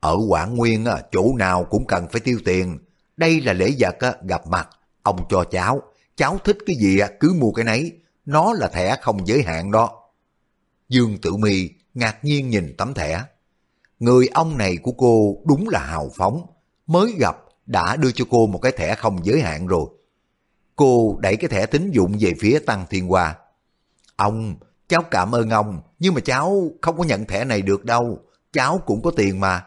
Ở Quảng Nguyên chỗ nào cũng cần phải tiêu tiền. Đây là lễ vật gặp mặt, ông cho cháu. Cháu thích cái gì cứ mua cái nấy, nó là thẻ không giới hạn đó. Dương Tử Mi ngạc nhiên nhìn tấm thẻ. Người ông này của cô đúng là hào phóng, mới gặp đã đưa cho cô một cái thẻ không giới hạn rồi. Cô đẩy cái thẻ tín dụng về phía Tăng Thiên Hoa. Ông, cháu cảm ơn ông, nhưng mà cháu không có nhận thẻ này được đâu, cháu cũng có tiền mà.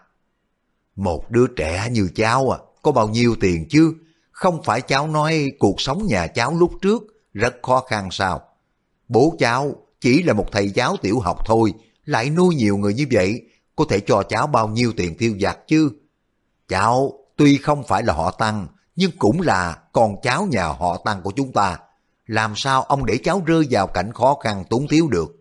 Một đứa trẻ như cháu à, có bao nhiêu tiền chứ? Không phải cháu nói cuộc sống nhà cháu lúc trước rất khó khăn sao? Bố cháu chỉ là một thầy giáo tiểu học thôi, lại nuôi nhiều người như vậy, có thể cho cháu bao nhiêu tiền tiêu vặt chứ? Cháu tuy không phải là họ Tăng, nhưng cũng là con cháu nhà họ Tăng của chúng ta. Làm sao ông để cháu rơi vào cảnh khó khăn túng thiếu được?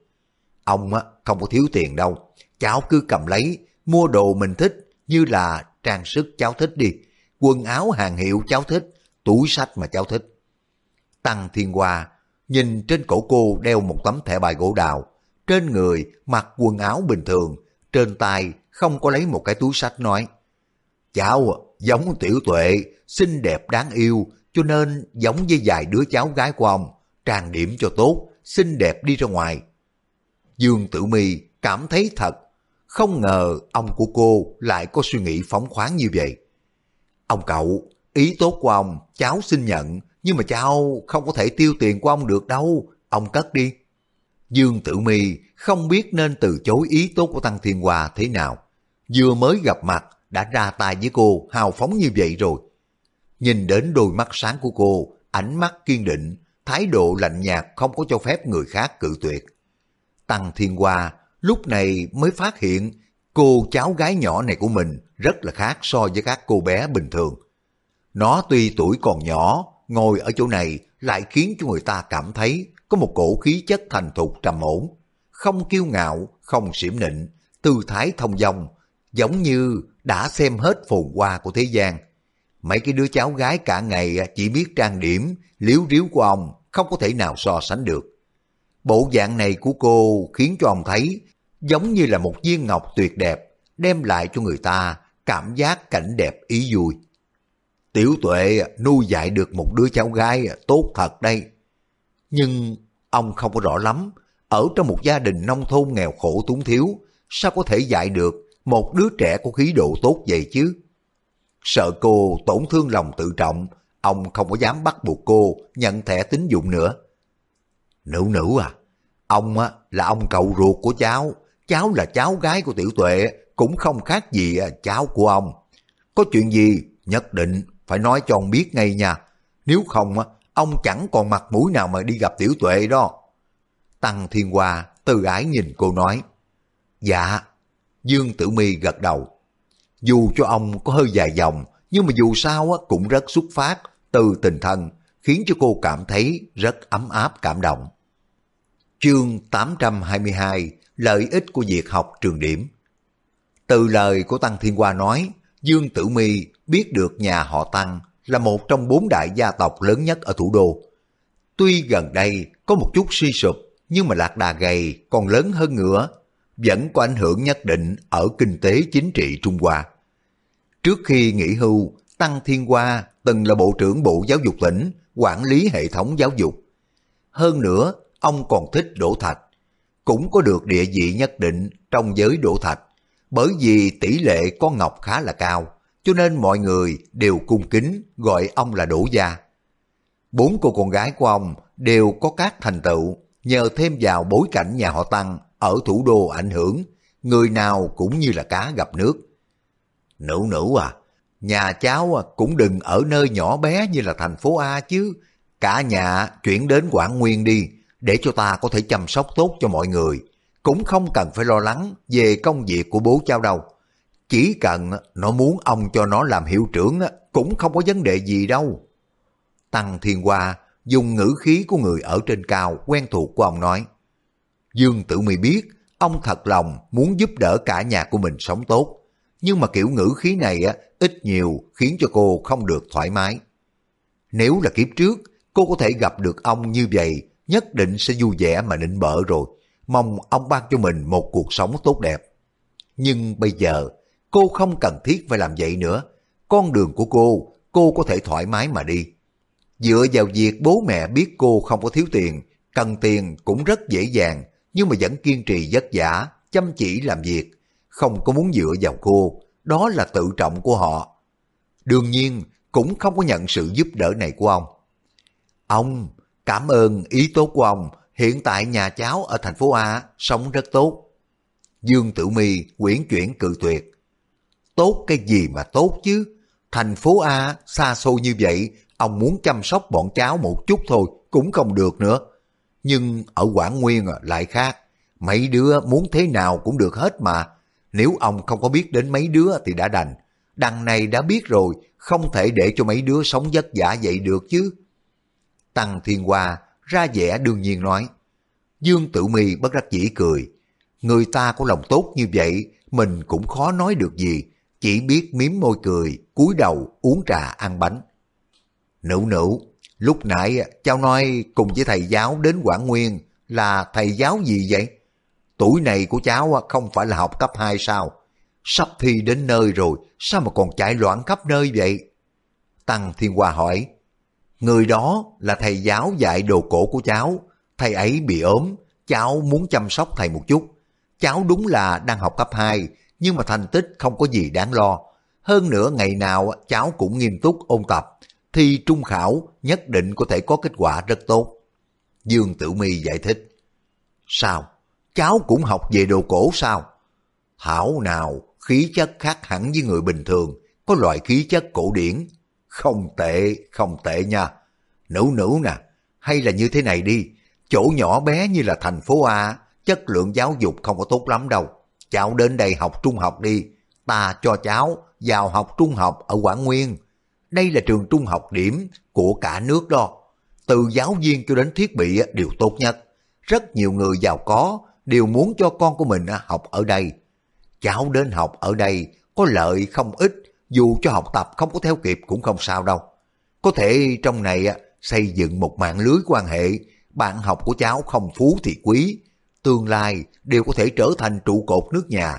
Ông á, không có thiếu tiền đâu, cháu cứ cầm lấy, mua đồ mình thích như là trang sức cháu thích đi, quần áo hàng hiệu cháu thích, túi sách mà cháu thích. Tăng Thiên Hoa nhìn trên cổ cô đeo một tấm thẻ bài gỗ đào, trên người mặc quần áo bình thường, trên tay không có lấy một cái túi sách nói. Cháu giống tiểu tuệ, xinh đẹp đáng yêu, cho nên giống với vài đứa cháu gái của ông, trang điểm cho tốt, xinh đẹp đi ra ngoài. Dương Tử Mi cảm thấy thật, không ngờ ông của cô lại có suy nghĩ phóng khoáng như vậy. Ông cậu, ý tốt của ông, cháu xin nhận, nhưng mà cháu không có thể tiêu tiền của ông được đâu, ông cất đi. Dương Tử Mi không biết nên từ chối ý tốt của Tăng Thiên Hòa thế nào. Vừa mới gặp mặt đã ra tay với cô hào phóng như vậy rồi. Nhìn đến đôi mắt sáng của cô, ánh mắt kiên định, thái độ lạnh nhạt không có cho phép người khác cự tuyệt. Tăng Thiên Hoa lúc này mới phát hiện cô cháu gái nhỏ này của mình rất là khác so với các cô bé bình thường. Nó tuy tuổi còn nhỏ, ngồi ở chỗ này lại khiến cho người ta cảm thấy có một cổ khí chất thành thục trầm ổn, không kiêu ngạo, không xỉm nịnh, tư thái thông dong, giống như đã xem hết phồn hoa của thế gian. Mấy cái đứa cháu gái cả ngày chỉ biết trang điểm, liếu riếu của ông không có thể nào so sánh được. Bộ dạng này của cô khiến cho ông thấy giống như là một viên ngọc tuyệt đẹp, đem lại cho người ta cảm giác cảnh đẹp ý vui. Tiểu tuệ nuôi dạy được một đứa cháu gái tốt thật đây. Nhưng ông không có rõ lắm, ở trong một gia đình nông thôn nghèo khổ túng thiếu, sao có thể dạy được một đứa trẻ có khí độ tốt vậy chứ? Sợ cô tổn thương lòng tự trọng, ông không có dám bắt buộc cô nhận thẻ tín dụng nữa. Nữ nữ à, ông á là ông cậu ruột của cháu, cháu là cháu gái của tiểu tuệ, cũng không khác gì à, cháu của ông. Có chuyện gì nhất định phải nói cho ông biết ngay nha, nếu không á ông chẳng còn mặt mũi nào mà đi gặp tiểu tuệ đó. Tăng Thiên Hoa từ ái nhìn cô nói, Dạ, Dương Tử Mi gật đầu. Dù cho ông có hơi dài dòng, nhưng mà dù sao cũng rất xuất phát từ tình thân, khiến cho cô cảm thấy rất ấm áp cảm động. Chương 822 Lợi ích của việc học trường điểm Từ lời của Tăng Thiên Hoa nói, Dương Tử Mi biết được nhà họ Tăng là một trong bốn đại gia tộc lớn nhất ở thủ đô. Tuy gần đây có một chút suy sụp, nhưng mà lạc đà gầy còn lớn hơn ngựa, vẫn có ảnh hưởng nhất định ở kinh tế chính trị Trung Hoa. Trước khi nghỉ hưu, Tăng Thiên Hoa từng là Bộ trưởng Bộ Giáo dục tỉnh, quản lý hệ thống giáo dục. Hơn nữa, ông còn thích đổ thạch, cũng có được địa vị nhất định trong giới đổ thạch, bởi vì tỷ lệ con ngọc khá là cao, cho nên mọi người đều cung kính gọi ông là Đỗ gia. Bốn cô con gái của ông đều có các thành tựu, nhờ thêm vào bối cảnh nhà họ Tăng ở thủ đô ảnh hưởng, người nào cũng như là cá gặp nước. Nữ nữ à, nhà cháu à cũng đừng ở nơi nhỏ bé như là thành phố A chứ, cả nhà chuyển đến Quảng Nguyên đi, để cho ta có thể chăm sóc tốt cho mọi người, cũng không cần phải lo lắng về công việc của bố cháu đâu. Chỉ cần nó muốn ông cho nó làm hiệu trưởng cũng không có vấn đề gì đâu. Tăng Thiên Hoa dùng ngữ khí của người ở trên cao quen thuộc của ông nói. Dương Tử Mi biết ông thật lòng muốn giúp đỡ cả nhà của mình sống tốt. Nhưng mà kiểu ngữ khí này á, ít nhiều khiến cho cô không được thoải mái. Nếu là kiếp trước, cô có thể gặp được ông như vậy, nhất định sẽ vui vẻ mà nịnh bợ rồi. Mong ông ban cho mình một cuộc sống tốt đẹp. Nhưng bây giờ, cô không cần thiết phải làm vậy nữa. Con đường của cô, cô có thể thoải mái mà đi. Dựa vào việc bố mẹ biết cô không có thiếu tiền, cần tiền cũng rất dễ dàng, nhưng mà vẫn kiên trì vất vả, chăm chỉ làm việc, không có muốn dựa vào cô, đó là tự trọng của họ. Đương nhiên, cũng không có nhận sự giúp đỡ này của ông. Ông, cảm ơn ý tốt của ông, hiện tại nhà cháu ở thành phố A sống rất tốt. Dương Tử Mi quyển chuyển cự tuyệt. Tốt cái gì mà tốt chứ? Thành phố A xa xôi như vậy, ông muốn chăm sóc bọn cháu một chút thôi cũng không được nữa. Nhưng ở Quảng Nguyên à, lại khác, mấy đứa muốn thế nào cũng được hết mà. Nếu ông không có biết đến mấy đứa thì đã đành. đằng này đã biết rồi, không thể để cho mấy đứa sống vất vả vậy được chứ. Tăng Thiên Hoa ra vẻ đương nhiên nói. Dương Tử Mi bất đắc dĩ cười. Người ta có lòng tốt như vậy, mình cũng khó nói được gì, chỉ biết miếm môi cười, cúi đầu uống trà ăn bánh. Nữ nữ, lúc nãy à, cháu nói cùng với thầy giáo đến Quảng Nguyên là thầy giáo gì vậy? Tuổi này của cháu à, không phải là học cấp 2 sao? Sắp thi đến nơi rồi, sao mà còn chạy loạn khắp nơi vậy? Tăng Thiên Hoa hỏi, người đó là thầy giáo dạy đồ cổ của cháu, thầy ấy bị ốm, cháu muốn chăm sóc thầy một chút. Cháu đúng là đang học cấp 2, nhưng mà thành tích không có gì đáng lo. Hơn nữa ngày nào cháu cũng nghiêm túc ôn tập, thi trung khảo nhất định có thể có kết quả rất tốt. Dương Tử My giải thích. Sao? Cháu cũng học về đồ cổ sao? Thảo nào, khí chất khác hẳn với người bình thường, có loại khí chất cổ điển. Không tệ, không tệ nha. Nữ nữ nè, hay là như thế này đi, chỗ nhỏ bé như là thành phố A, chất lượng giáo dục không có tốt lắm đâu. Cháu đến đây học trung học đi, ta cho cháu vào học trung học ở Quảng Nguyên. Đây là trường trung học điểm của cả nước đó. Từ giáo viên cho đến thiết bị đều tốt nhất. Rất nhiều người giàu có đều muốn cho con của mình học ở đây. Cháu đến học ở đây có lợi không ít, dù cho học tập không có theo kịp cũng không sao đâu. Có thể trong này xây dựng một mạng lưới quan hệ, bạn học của cháu không phú thì quý, tương lai đều có thể trở thành trụ cột nước nhà.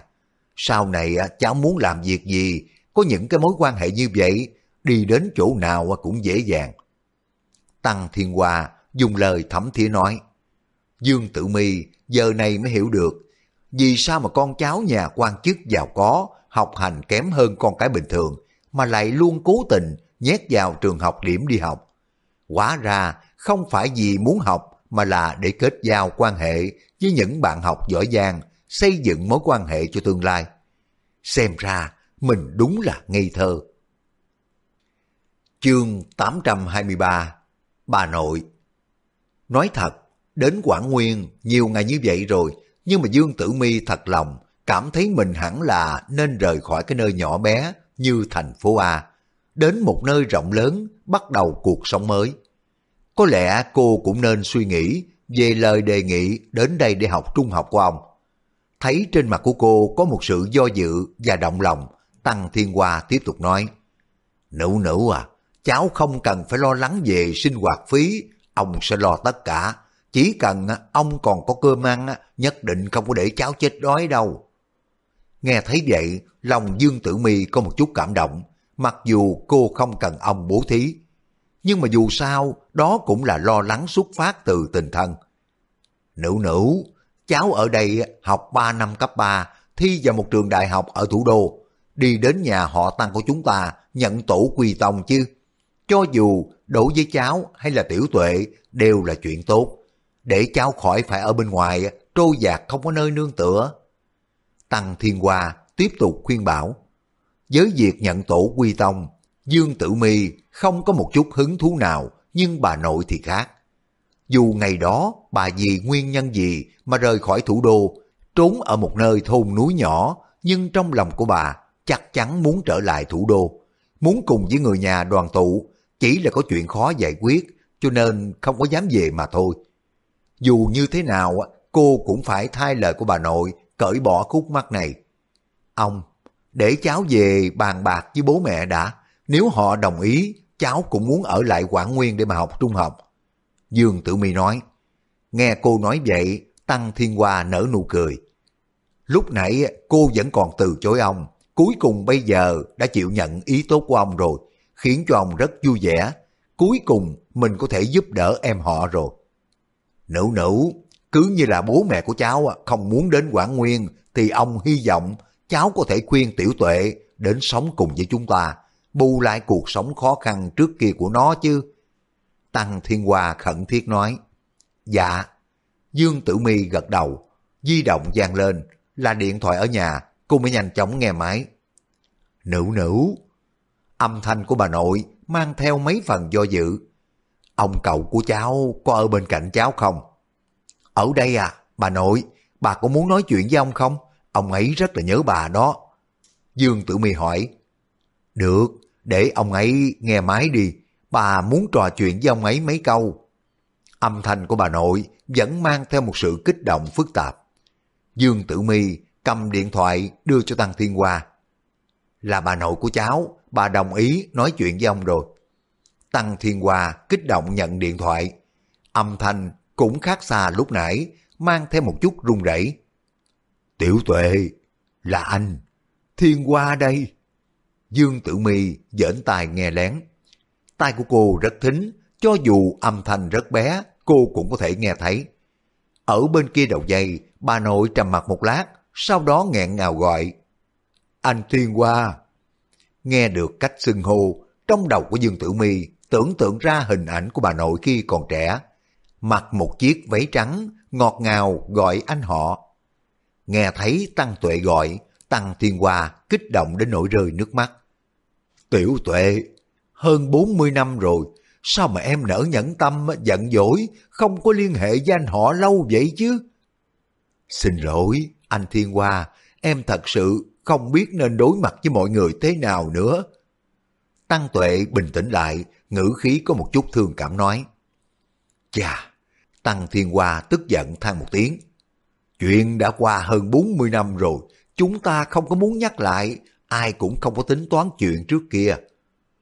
Sau này à, cháu muốn làm việc gì, có những cái mối quan hệ như vậy, đi đến chỗ nào à, cũng dễ dàng. Tăng Thiên Hoa dùng lời thấm thía nói. Dương Tử Mi giờ này mới hiểu được vì sao mà con cháu nhà quan chức giàu có, học hành kém hơn con cái bình thường, mà lại luôn cố tình nhét vào trường học điểm đi học. Quá ra không phải vì muốn học mà là để kết giao quan hệ với những bạn học giỏi giang, xây dựng mối quan hệ cho tương lai. Xem ra mình đúng là ngây thơ. Chương 823 Bà nội Nói thật, đến Quảng Nguyên nhiều ngày như vậy rồi, nhưng mà Dương Tử Mi thật lòng cảm thấy mình hẳn là nên rời khỏi cái nơi nhỏ bé như thành phố A, đến một nơi rộng lớn, bắt đầu cuộc sống mới. Có lẽ cô cũng nên suy nghĩ về lời đề nghị đến đây để học trung học của ông. Thấy trên mặt của cô có một sự do dự và động lòng, Tăng Thiên Hoa tiếp tục nói, Nữ nữ à, cháu không cần phải lo lắng về sinh hoạt phí, ông sẽ lo tất cả. Chỉ cần ông còn có cơm ăn, nhất định không có để cháu chết đói đâu. Nghe thấy vậy, lòng Dương Tử Mi có một chút cảm động, mặc dù cô không cần ông bố thí. Nhưng mà dù sao, đó cũng là lo lắng xuất phát từ tình thân. Nữ nữ, cháu ở đây học 3 năm cấp 3, thi vào một trường đại học ở thủ đô, đi đến nhà họ tăng của chúng ta nhận tổ quy tông chứ. Cho dù đối với cháu hay là tiểu tuệ đều là chuyện tốt, để cháu khỏi phải ở bên ngoài trôi dạt không có nơi nương tựa. Tăng Thiên Hoa tiếp tục khuyên bảo, với việc nhận tổ quy tông, Dương Tử Mi không có một chút hứng thú nào, nhưng bà nội thì khác. Dù ngày đó bà vì nguyên nhân gì mà rời khỏi thủ đô, trốn ở một nơi thôn núi nhỏ, nhưng trong lòng của bà chắc chắn muốn trở lại thủ đô, muốn cùng với người nhà đoàn tụ, chỉ là có chuyện khó giải quyết, cho nên không có dám về mà thôi. Dù như thế nào, cô cũng phải thay lời của bà nội, cởi bỏ khúc mắc này. Ông, để cháu về bàn bạc với bố mẹ đã, nếu họ đồng ý, cháu cũng muốn ở lại Quảng Nguyên để mà học trung học. Dương Tử Mi nói, nghe cô nói vậy, Tăng Thiên Hoa nở nụ cười. Lúc nãy cô vẫn còn từ chối ông, cuối cùng bây giờ đã chịu nhận ý tốt của ông rồi, khiến cho ông rất vui vẻ. Cuối cùng mình có thể giúp đỡ em họ rồi. Nữ nữ, cứ như là bố mẹ của cháu à, không muốn đến Quảng Nguyên thì ông hy vọng cháu có thể khuyên tiểu tuệ đến sống cùng với chúng ta, bù lại cuộc sống khó khăn trước kia của nó chứ. Tăng Thiên Hoa khẩn thiết nói, Dạ. Dương Tử Mi gật đầu, di động gian lên, là điện thoại ở nhà, cô mới nhanh chóng nghe máy. Nữ nữ, âm thanh của bà nội mang theo mấy phần do dự. Ông cậu của cháu có ở bên cạnh cháu không? Ở đây à, bà nội, bà có muốn nói chuyện với ông không? Ông ấy rất là nhớ bà đó. Dương Tử Mi hỏi. Được, để ông ấy nghe máy đi, bà muốn trò chuyện với ông ấy mấy câu. Âm thanh của bà nội vẫn mang theo một sự kích động phức tạp. Dương Tử Mi cầm điện thoại đưa cho Tăng Thiên Hoa. Là bà nội của cháu, bà đồng ý nói chuyện với ông rồi. Tăng Thiên Hoa kích động nhận điện thoại. Âm thanh cũng khác xa lúc nãy, mang theo một chút run rẩy. Tiểu tuệ, là anh, Thiên Hoa đây. Dương Tử Mi giỡn tai nghe lén. Tai của cô rất thính, cho dù âm thanh rất bé, cô cũng có thể nghe thấy. Ở bên kia đầu dây, bà nội trầm mặt một lát, sau đó nghẹn ngào gọi. Anh Thiên Hoa. Nghe được cách xưng hô, trong đầu của Dương Tử Mi tưởng tượng ra hình ảnh của bà nội khi còn trẻ. Mặc một chiếc váy trắng, ngọt ngào gọi anh họ. Nghe thấy Tăng Tuệ gọi, Tăng Thiên Hoa kích động đến nỗi rơi nước mắt. Tiểu Tuệ, hơn 40 năm rồi, sao mà em nỡ nhẫn tâm giận dỗi, không có liên hệ với anh họ lâu vậy chứ? Xin lỗi, anh Thiên Hoa, em thật sự không biết nên đối mặt với mọi người thế nào nữa. Tăng Tuệ bình tĩnh lại, ngữ khí có một chút thương cảm nói. Chà, Tăng Thiên Hoa tức giận than một tiếng. Chuyện đã qua hơn 40 năm rồi, chúng ta không có muốn nhắc lại, ai cũng không có tính toán chuyện trước kia.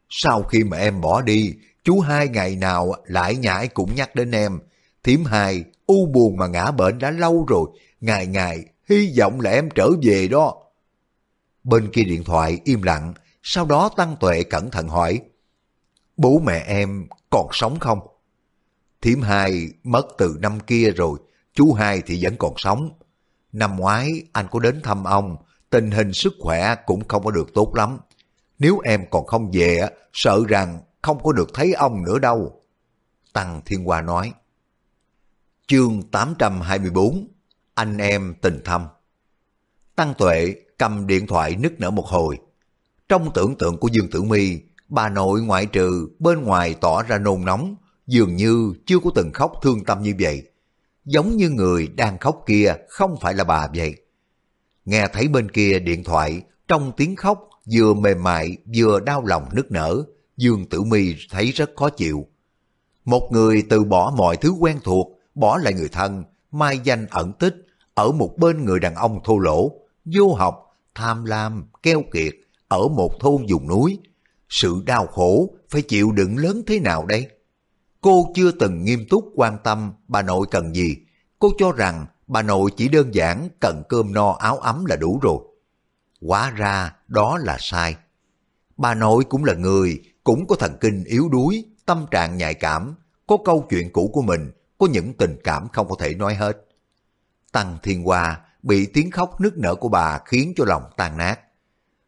Sau khi mà em bỏ đi, chú hai ngày nào lại nhãi cũng nhắc đến em. Thiểm hai, u buồn mà ngã bệnh đã lâu rồi, ngày ngày hy vọng là em trở về đó. Bên kia điện thoại im lặng, sau đó Tăng Tuệ cẩn thận hỏi, bố mẹ em còn sống không? Thiểm hai mất từ năm kia rồi, chú hai thì vẫn còn sống. Năm ngoái anh có đến thăm ông, tình hình sức khỏe cũng không có được tốt lắm. Nếu em còn không về, sợ rằng không có được thấy ông nữa đâu. Tăng Thiên Hoa nói. Chương 824 Anh em tình thâm Tăng Tuệ cầm điện thoại nức nở một hồi. Trong tưởng tượng của Dương Tử Mi, bà nội ngoại trừ bên ngoài tỏ ra nôn nóng, dường như chưa có từng khóc thương tâm như vậy. Giống như người đang khóc kia không phải là bà vậy. Nghe thấy bên kia điện thoại, trong tiếng khóc vừa mềm mại vừa đau lòng nức nở, Dương Tử Mi thấy rất khó chịu. Một người từ bỏ mọi thứ quen thuộc, bỏ lại người thân, mai danh ẩn tích, ở một bên người đàn ông thô lỗ, vô học, tham lam, keo kiệt, ở một thôn vùng núi. Sự đau khổ phải chịu đựng lớn thế nào đây? Cô chưa từng nghiêm túc quan tâm bà nội cần gì. Cô cho rằng bà nội chỉ đơn giản cần cơm no áo ấm là đủ rồi. Quá ra đó là sai. Bà nội cũng là người, cũng có thần kinh yếu đuối, tâm trạng nhạy cảm, có câu chuyện cũ của mình, có những tình cảm không có thể nói hết. Tăng Thiên Hoa bị tiếng khóc nức nở của bà khiến cho lòng tan nát.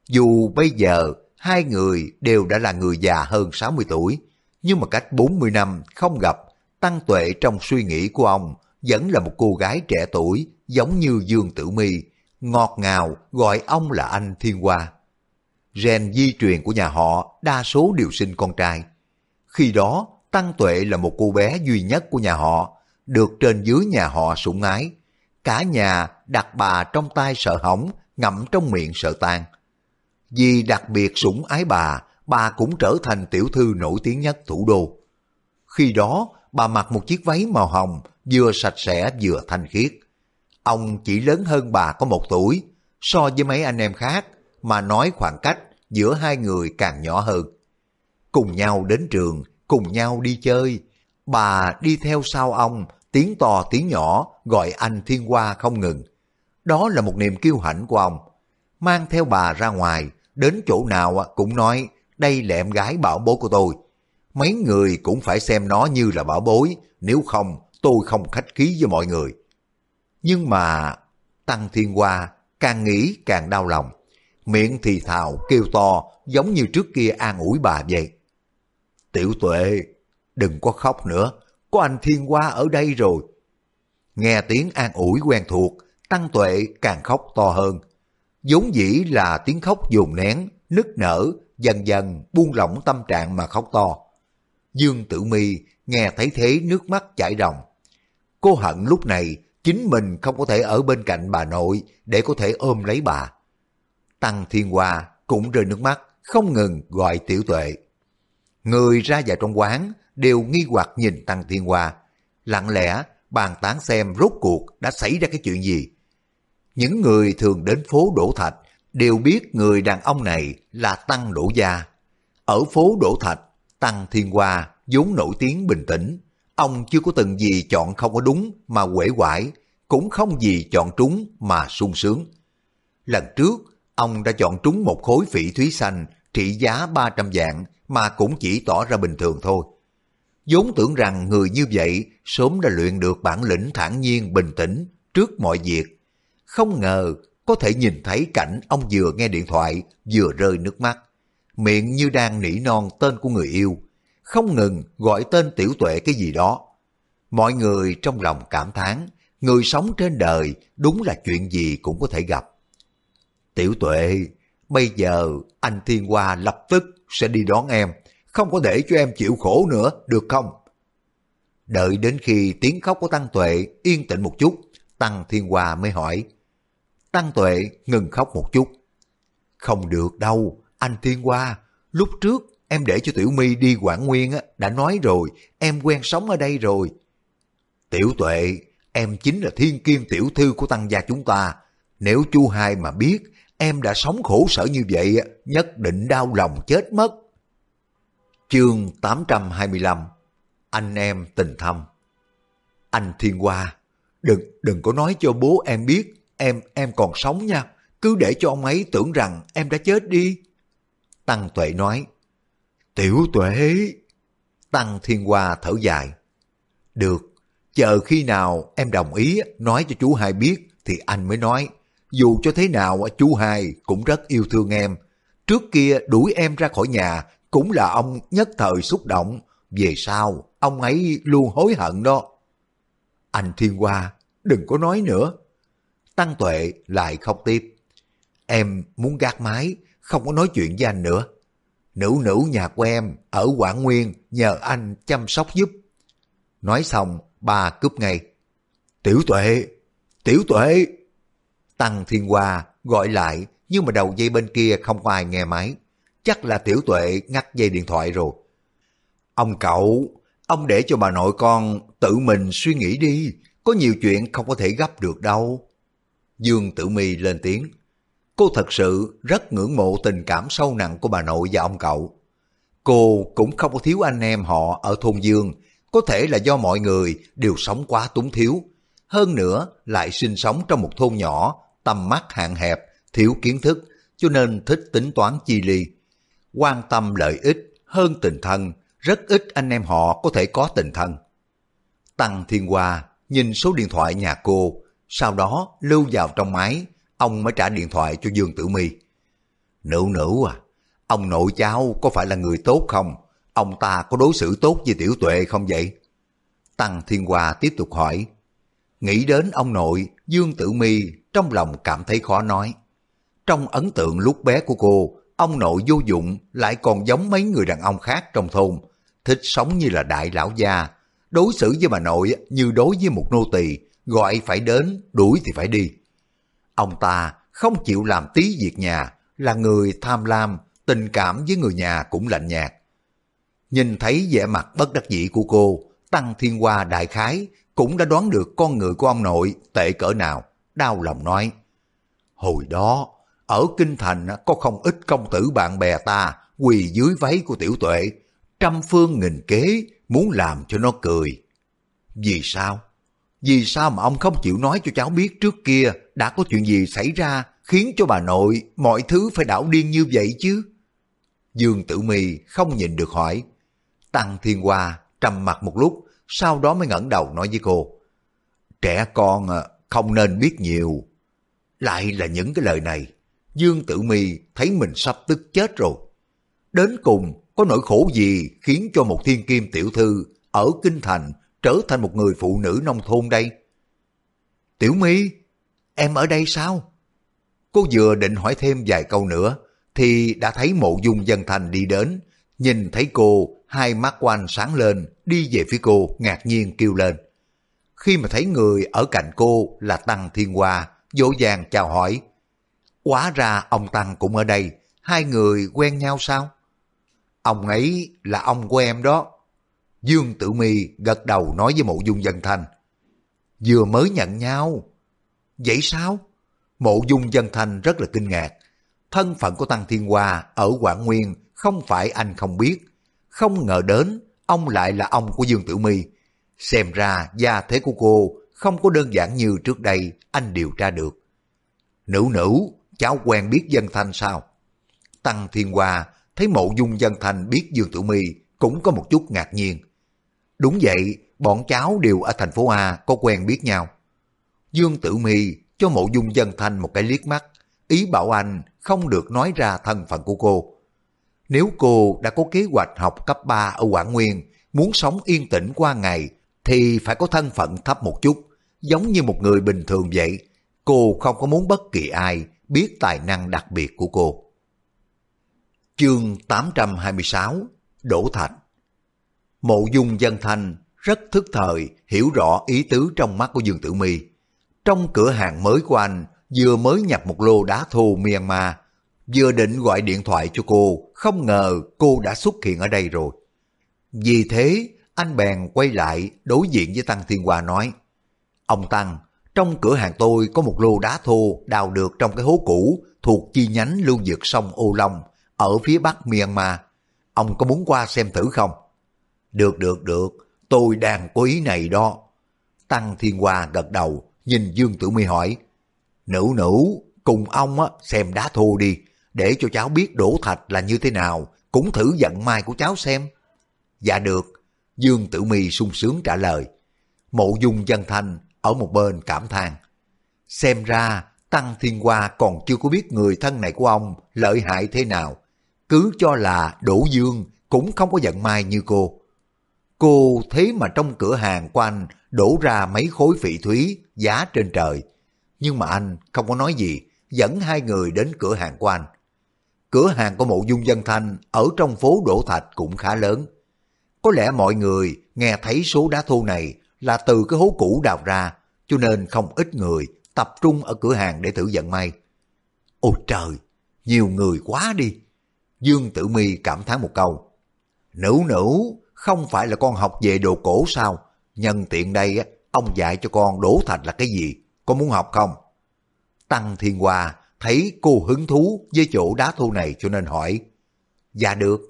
Dù bây giờ hai người đều đã là người già hơn 60 tuổi, nhưng mà cách 40 năm không gặp, Tăng Tuệ trong suy nghĩ của ông vẫn là một cô gái trẻ tuổi giống như Dương Tử Mi, ngọt ngào gọi ông là anh Thiên Hoa. Gen di truyền của nhà họ đa số đều sinh con trai. Khi đó, Tăng Tuệ là một cô bé duy nhất của nhà họ, được trên dưới nhà họ sủng ái. Cả nhà đặt bà trong tay sợ hỏng, ngậm trong miệng sợ tan. Vì đặc biệt sủng ái bà, bà cũng trở thành tiểu thư nổi tiếng nhất thủ đô. Khi đó, bà mặc một chiếc váy màu hồng, vừa sạch sẽ vừa thanh khiết. Ông chỉ lớn hơn bà có một tuổi, so với mấy anh em khác, mà nói khoảng cách giữa hai người càng nhỏ hơn. Cùng nhau đến trường, cùng nhau đi chơi, bà đi theo sau ông, tiếng to tiếng nhỏ gọi anh Thiên Hoa không ngừng. Đó là một niềm kiêu hãnh của ông. Mang theo bà ra ngoài, đến chỗ nào cũng nói đây là em gái bảo bối của tôi. Mấy người cũng phải xem nó như là bảo bối, nếu không tôi không khách khí với mọi người. Nhưng mà Tăng Thiên Hoa càng nghĩ càng đau lòng. Miệng thì thào kêu to giống như trước kia an ủi bà vậy. Tiểu tuệ, đừng có khóc nữa, có anh Thiên Hoa ở đây rồi. Nghe tiếng an ủi quen thuộc, Tăng Tuệ càng khóc to hơn. vốn dĩ là tiếng khóc dồn nén, nức nở, dần dần buông lỏng tâm trạng mà khóc to. Dương Tử Mi nghe thấy thế nước mắt chảy ròng. Cô hận lúc này chính mình không có thể ở bên cạnh bà nội để có thể ôm lấy bà. Tăng Thiên Hoa cũng rơi nước mắt không ngừng gọi tiểu tuệ. Người ra vào trong quán đều nghi hoặc nhìn Tăng Thiên Hoa, lặng lẽ bàn tán xem rốt cuộc đã xảy ra cái chuyện gì. Những người thường đến phố Đỗ Thạch đều biết người đàn ông này là Tăng Đỗ Gia. Ở phố Đỗ Thạch, Tăng Thiên Hoa vốn nổi tiếng bình tĩnh. Ông chưa có từng gì chọn không có đúng mà quể quải, cũng không gì chọn trúng mà sung sướng. Lần trước, ông đã chọn trúng một khối phỉ thúy xanh trị giá 300 vạn mà cũng chỉ tỏ ra bình thường thôi vốn tưởng rằng người như vậy sớm đã luyện được bản lĩnh thản nhiên bình tĩnh trước mọi việc. Không ngờ có thể nhìn thấy cảnh ông vừa nghe điện thoại vừa rơi nước mắt. Miệng như đang nỉ non tên của người yêu, không ngừng gọi tên tiểu tuệ cái gì đó. Mọi người trong lòng cảm thán, người sống trên đời đúng là chuyện gì cũng có thể gặp. Tiểu tuệ, bây giờ anh Thiên Hoa lập tức sẽ đi đón em không có để cho em chịu khổ nữa, được không? Đợi đến khi tiếng khóc của Tăng Tuệ yên tĩnh một chút, Tăng Thiên Hoa mới hỏi. Tăng Tuệ ngừng khóc một chút. Không được đâu, anh Thiên Hoa, lúc trước em để cho Tiểu My đi Quảng Nguyên á, đã nói rồi, em quen sống ở đây rồi. Tiểu Tuệ, em chính là thiên kim tiểu thư của Tăng gia chúng ta. Nếu chu hai mà biết em đã sống khổ sở như vậy, nhất định đau lòng chết mất. Chương 825 Anh em tình thâm Anh Thiên Hoa Đừng, đừng có nói cho bố em biết Em, em còn sống nha Cứ để cho ông ấy tưởng rằng em đã chết đi Tăng Tuệ nói Tiểu Tuệ Tăng Thiên Hoa thở dài Được Chờ khi nào em đồng ý nói cho chú hai biết thì anh mới nói. Dù cho thế nào chú hai cũng rất yêu thương em. Trước kia đuổi em ra khỏi nhà cũng là ông nhất thời xúc động, về sau ông ấy luôn hối hận đó. Anh Thiên Hoa, đừng có nói nữa. Tăng Tuệ lại khóc tiếp. Em muốn gác mái, không có nói chuyện với anh nữa. Nữ nữ nhà của em ở Quảng Nguyên nhờ anh chăm sóc giúp. Nói xong, bà cướp ngay. Tiểu Tuệ, Tiểu Tuệ. Tăng Thiên Hoa gọi lại nhưng mà đầu dây bên kia không có ai nghe máy chắc là tiểu tuệ ngắt dây điện thoại rồi. Ông cậu, ông để cho bà nội con tự mình suy nghĩ đi, có nhiều chuyện không có thể gấp được đâu. Dương Tử Mi lên tiếng. Cô thật sự rất ngưỡng mộ tình cảm sâu nặng của bà nội và ông cậu. Cô cũng không có thiếu anh em họ ở thôn Dương, có thể là do mọi người đều sống quá túng thiếu. Hơn nữa lại sinh sống trong một thôn nhỏ, tầm mắt hạn hẹp, thiếu kiến thức, cho nên thích tính toán chi ly quan tâm lợi ích hơn tình thân, rất ít anh em họ có thể có tình thân. Tăng Thiên Hoa nhìn số điện thoại nhà cô, sau đó lưu vào trong máy, ông mới trả điện thoại cho Dương Tử My. Nữ nữ à, ông nội cháu có phải là người tốt không? Ông ta có đối xử tốt với tiểu tuệ không vậy? Tăng Thiên Hoa tiếp tục hỏi. Nghĩ đến ông nội, Dương Tử My trong lòng cảm thấy khó nói. Trong ấn tượng lúc bé của cô, ông nội vô dụng lại còn giống mấy người đàn ông khác trong thôn, thích sống như là đại lão gia, đối xử với bà nội như đối với một nô tỳ, gọi phải đến, đuổi thì phải đi. Ông ta không chịu làm tí việc nhà, là người tham lam, tình cảm với người nhà cũng lạnh nhạt. Nhìn thấy vẻ mặt bất đắc dĩ của cô, Tăng Thiên Hoa đại khái cũng đã đoán được con người của ông nội tệ cỡ nào, đau lòng nói. Hồi đó, ở Kinh Thành có không ít công tử bạn bè ta quỳ dưới váy của tiểu tuệ, trăm phương nghìn kế muốn làm cho nó cười. Vì sao? Vì sao mà ông không chịu nói cho cháu biết trước kia đã có chuyện gì xảy ra khiến cho bà nội mọi thứ phải đảo điên như vậy chứ? Dương Tử Mi không nhìn được hỏi. Tăng Thiên Hoa trầm mặt một lúc, sau đó mới ngẩng đầu nói với cô. Trẻ con à, không nên biết nhiều. Lại là những cái lời này Dương Tử Mi thấy mình sắp tức chết rồi. Đến cùng có nỗi khổ gì khiến cho một thiên kim tiểu thư ở Kinh Thành trở thành một người phụ nữ nông thôn đây? Tiểu My, em ở đây sao? Cô vừa định hỏi thêm vài câu nữa thì đã thấy mộ dung dân thành đi đến. Nhìn thấy cô, hai mắt của anh sáng lên, đi về phía cô, ngạc nhiên kêu lên. Khi mà thấy người ở cạnh cô là Tăng Thiên Hoa, dỗ dàng chào hỏi, Quá ra ông Tăng cũng ở đây, hai người quen nhau sao? Ông ấy là ông của em đó. Dương Tử Mi gật đầu nói với mộ dung dân thanh. Vừa mới nhận nhau. Vậy sao? Mộ dung dân thanh rất là kinh ngạc. Thân phận của Tăng Thiên Hoa ở Quảng Nguyên không phải anh không biết. Không ngờ đến, ông lại là ông của Dương Tử Mi. Xem ra gia thế của cô không có đơn giản như trước đây anh điều tra được. Nữ nữ, cháu quen biết dân thanh sao? Tăng Thiên Hoa thấy mộ dung dân thanh biết Dương Tử Mi cũng có một chút ngạc nhiên. Đúng vậy, bọn cháu đều ở thành phố A có quen biết nhau. Dương Tử Mi cho mộ dung dân thanh một cái liếc mắt, ý bảo anh không được nói ra thân phận của cô. Nếu cô đã có kế hoạch học cấp 3 ở Quảng Nguyên, muốn sống yên tĩnh qua ngày, thì phải có thân phận thấp một chút, giống như một người bình thường vậy. Cô không có muốn bất kỳ ai biết tài năng đặc biệt của cô. Chương 826 Đỗ Thạch Mộ dung dân thanh rất thức thời hiểu rõ ý tứ trong mắt của Dương Tử Mi. Trong cửa hàng mới của anh vừa mới nhập một lô đá thô Myanmar, vừa định gọi điện thoại cho cô, không ngờ cô đã xuất hiện ở đây rồi. Vì thế, anh bèn quay lại đối diện với Tăng Thiên Hòa nói, Ông Tăng, trong cửa hàng tôi có một lô đá thô đào được trong cái hố cũ thuộc chi nhánh lưu vực sông Ô Long ở phía bắc Myanmar. Ông có muốn qua xem thử không? Được, được, được, tôi đang có ý này đó. Tăng Thiên Hoa gật đầu, nhìn Dương Tử Mi hỏi, Nữ nữ, cùng ông á, xem đá thô đi, để cho cháu biết đổ thạch là như thế nào, cũng thử giận mai của cháu xem. Dạ được, Dương Tử Mi sung sướng trả lời. Mộ dung dân thanh ở một bên cảm than. Xem ra Tăng Thiên Hoa còn chưa có biết người thân này của ông lợi hại thế nào. Cứ cho là Đỗ Dương cũng không có giận mai như cô. Cô thế mà trong cửa hàng của anh đổ ra mấy khối phỉ thúy giá trên trời. Nhưng mà anh không có nói gì, dẫn hai người đến cửa hàng của anh. Cửa hàng của mộ dung dân thanh ở trong phố Đỗ Thạch cũng khá lớn. Có lẽ mọi người nghe thấy số đá thô này là từ cái hố cũ đào ra, cho nên không ít người tập trung ở cửa hàng để thử vận may. Ôi trời, nhiều người quá đi. Dương Tử Mi cảm thán một câu. Nữ nữ, không phải là con học về đồ cổ sao? Nhân tiện đây, ông dạy cho con đổ thạch là cái gì? Con muốn học không? Tăng Thiên Hoa thấy cô hứng thú với chỗ đá thu này cho nên hỏi. Dạ được.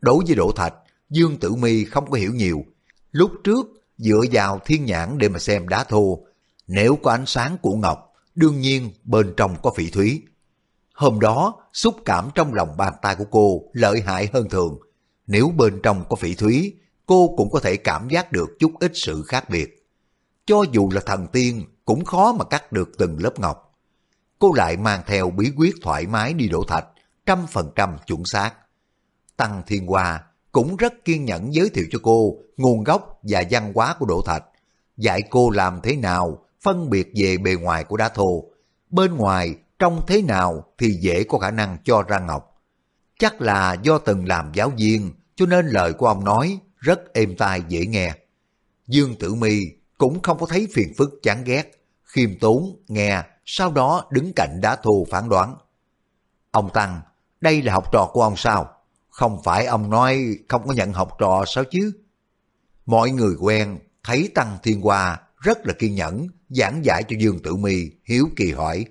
Đối với đổ thạch, Dương Tử Mi không có hiểu nhiều. Lúc trước dựa vào thiên nhãn để mà xem đá thô. Nếu có ánh sáng của ngọc, đương nhiên bên trong có phỉ thúy. Hôm đó, xúc cảm trong lòng bàn tay của cô lợi hại hơn thường. Nếu bên trong có phỉ thúy, cô cũng có thể cảm giác được chút ít sự khác biệt. Cho dù là thần tiên, cũng khó mà cắt được từng lớp ngọc. Cô lại mang theo bí quyết thoải mái đi đổ thạch, trăm phần trăm chuẩn xác. Tăng Thiên Hoa cũng rất kiên nhẫn giới thiệu cho cô nguồn gốc và văn hóa của đổ thạch, dạy cô làm thế nào phân biệt về bề ngoài của đá thô, bên ngoài trông thế nào thì dễ có khả năng cho ra ngọc. Chắc là do từng làm giáo viên cho nên lời của ông nói rất êm tai dễ nghe. Dương Tử Mi cũng không có thấy phiền phức chán ghét, khiêm tốn nghe, sau đó đứng cạnh đá thù phán đoán. Ông Tăng, đây là học trò của ông sao? Không phải ông nói không có nhận học trò sao chứ? Mọi người quen, thấy Tăng Thiên Hoa rất là kiên nhẫn, giảng giải cho Dương Tử Mi hiếu kỳ hỏi.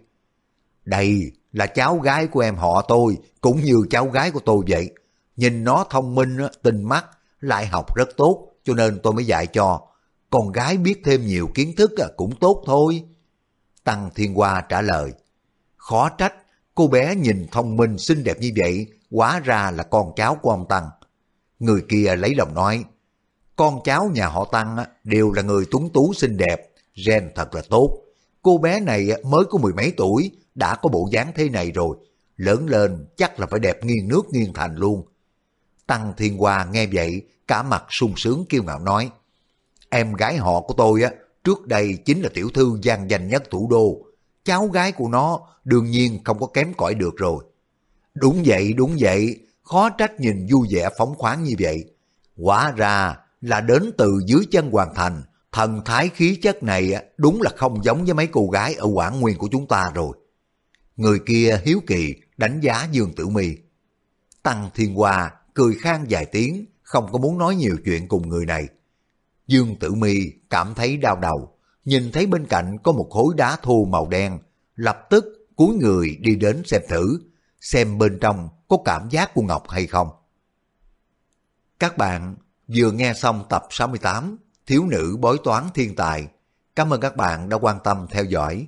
Đây là cháu gái của em họ tôi, cũng như cháu gái của tôi vậy. Nhìn nó thông minh, tinh mắt, lại học rất tốt, cho nên tôi mới dạy cho. Con gái biết thêm nhiều kiến thức cũng tốt thôi. Tăng Thiên Hoa trả lời. Khó trách, cô bé nhìn thông minh xinh đẹp như vậy, quá ra là con cháu của ông Tăng. Người kia lấy lòng nói, con cháu nhà họ Tăng đều là người tuấn tú xinh đẹp, gen thật là tốt. Cô bé này mới có mười mấy tuổi, đã có bộ dáng thế này rồi, lớn lên chắc là phải đẹp nghiêng nước nghiêng thành luôn. Tăng Thiên Hoa nghe vậy, cả mặt sung sướng kiêu ngạo nói, em gái họ của tôi á, trước đây chính là tiểu thư gian danh nhất thủ đô, cháu gái của nó đương nhiên không có kém cỏi được rồi. Đúng vậy, đúng vậy, khó trách nhìn vui vẻ phóng khoáng như vậy. Quả ra là đến từ dưới chân hoàng thành, thần thái khí chất này đúng là không giống với mấy cô gái ở Quảng Nguyên của chúng ta rồi. Người kia hiếu kỳ đánh giá Dương Tử Mi. Tăng Thiên Hoa cười khang vài tiếng, không có muốn nói nhiều chuyện cùng người này. Dương Tử Mi cảm thấy đau đầu, nhìn thấy bên cạnh có một khối đá thô màu đen, lập tức cúi người đi đến xem thử, xem bên trong có cảm giác của Ngọc hay không. Các bạn vừa nghe xong tập 68 Thiếu nữ bói toán thiên tài. Cảm ơn các bạn đã quan tâm theo dõi.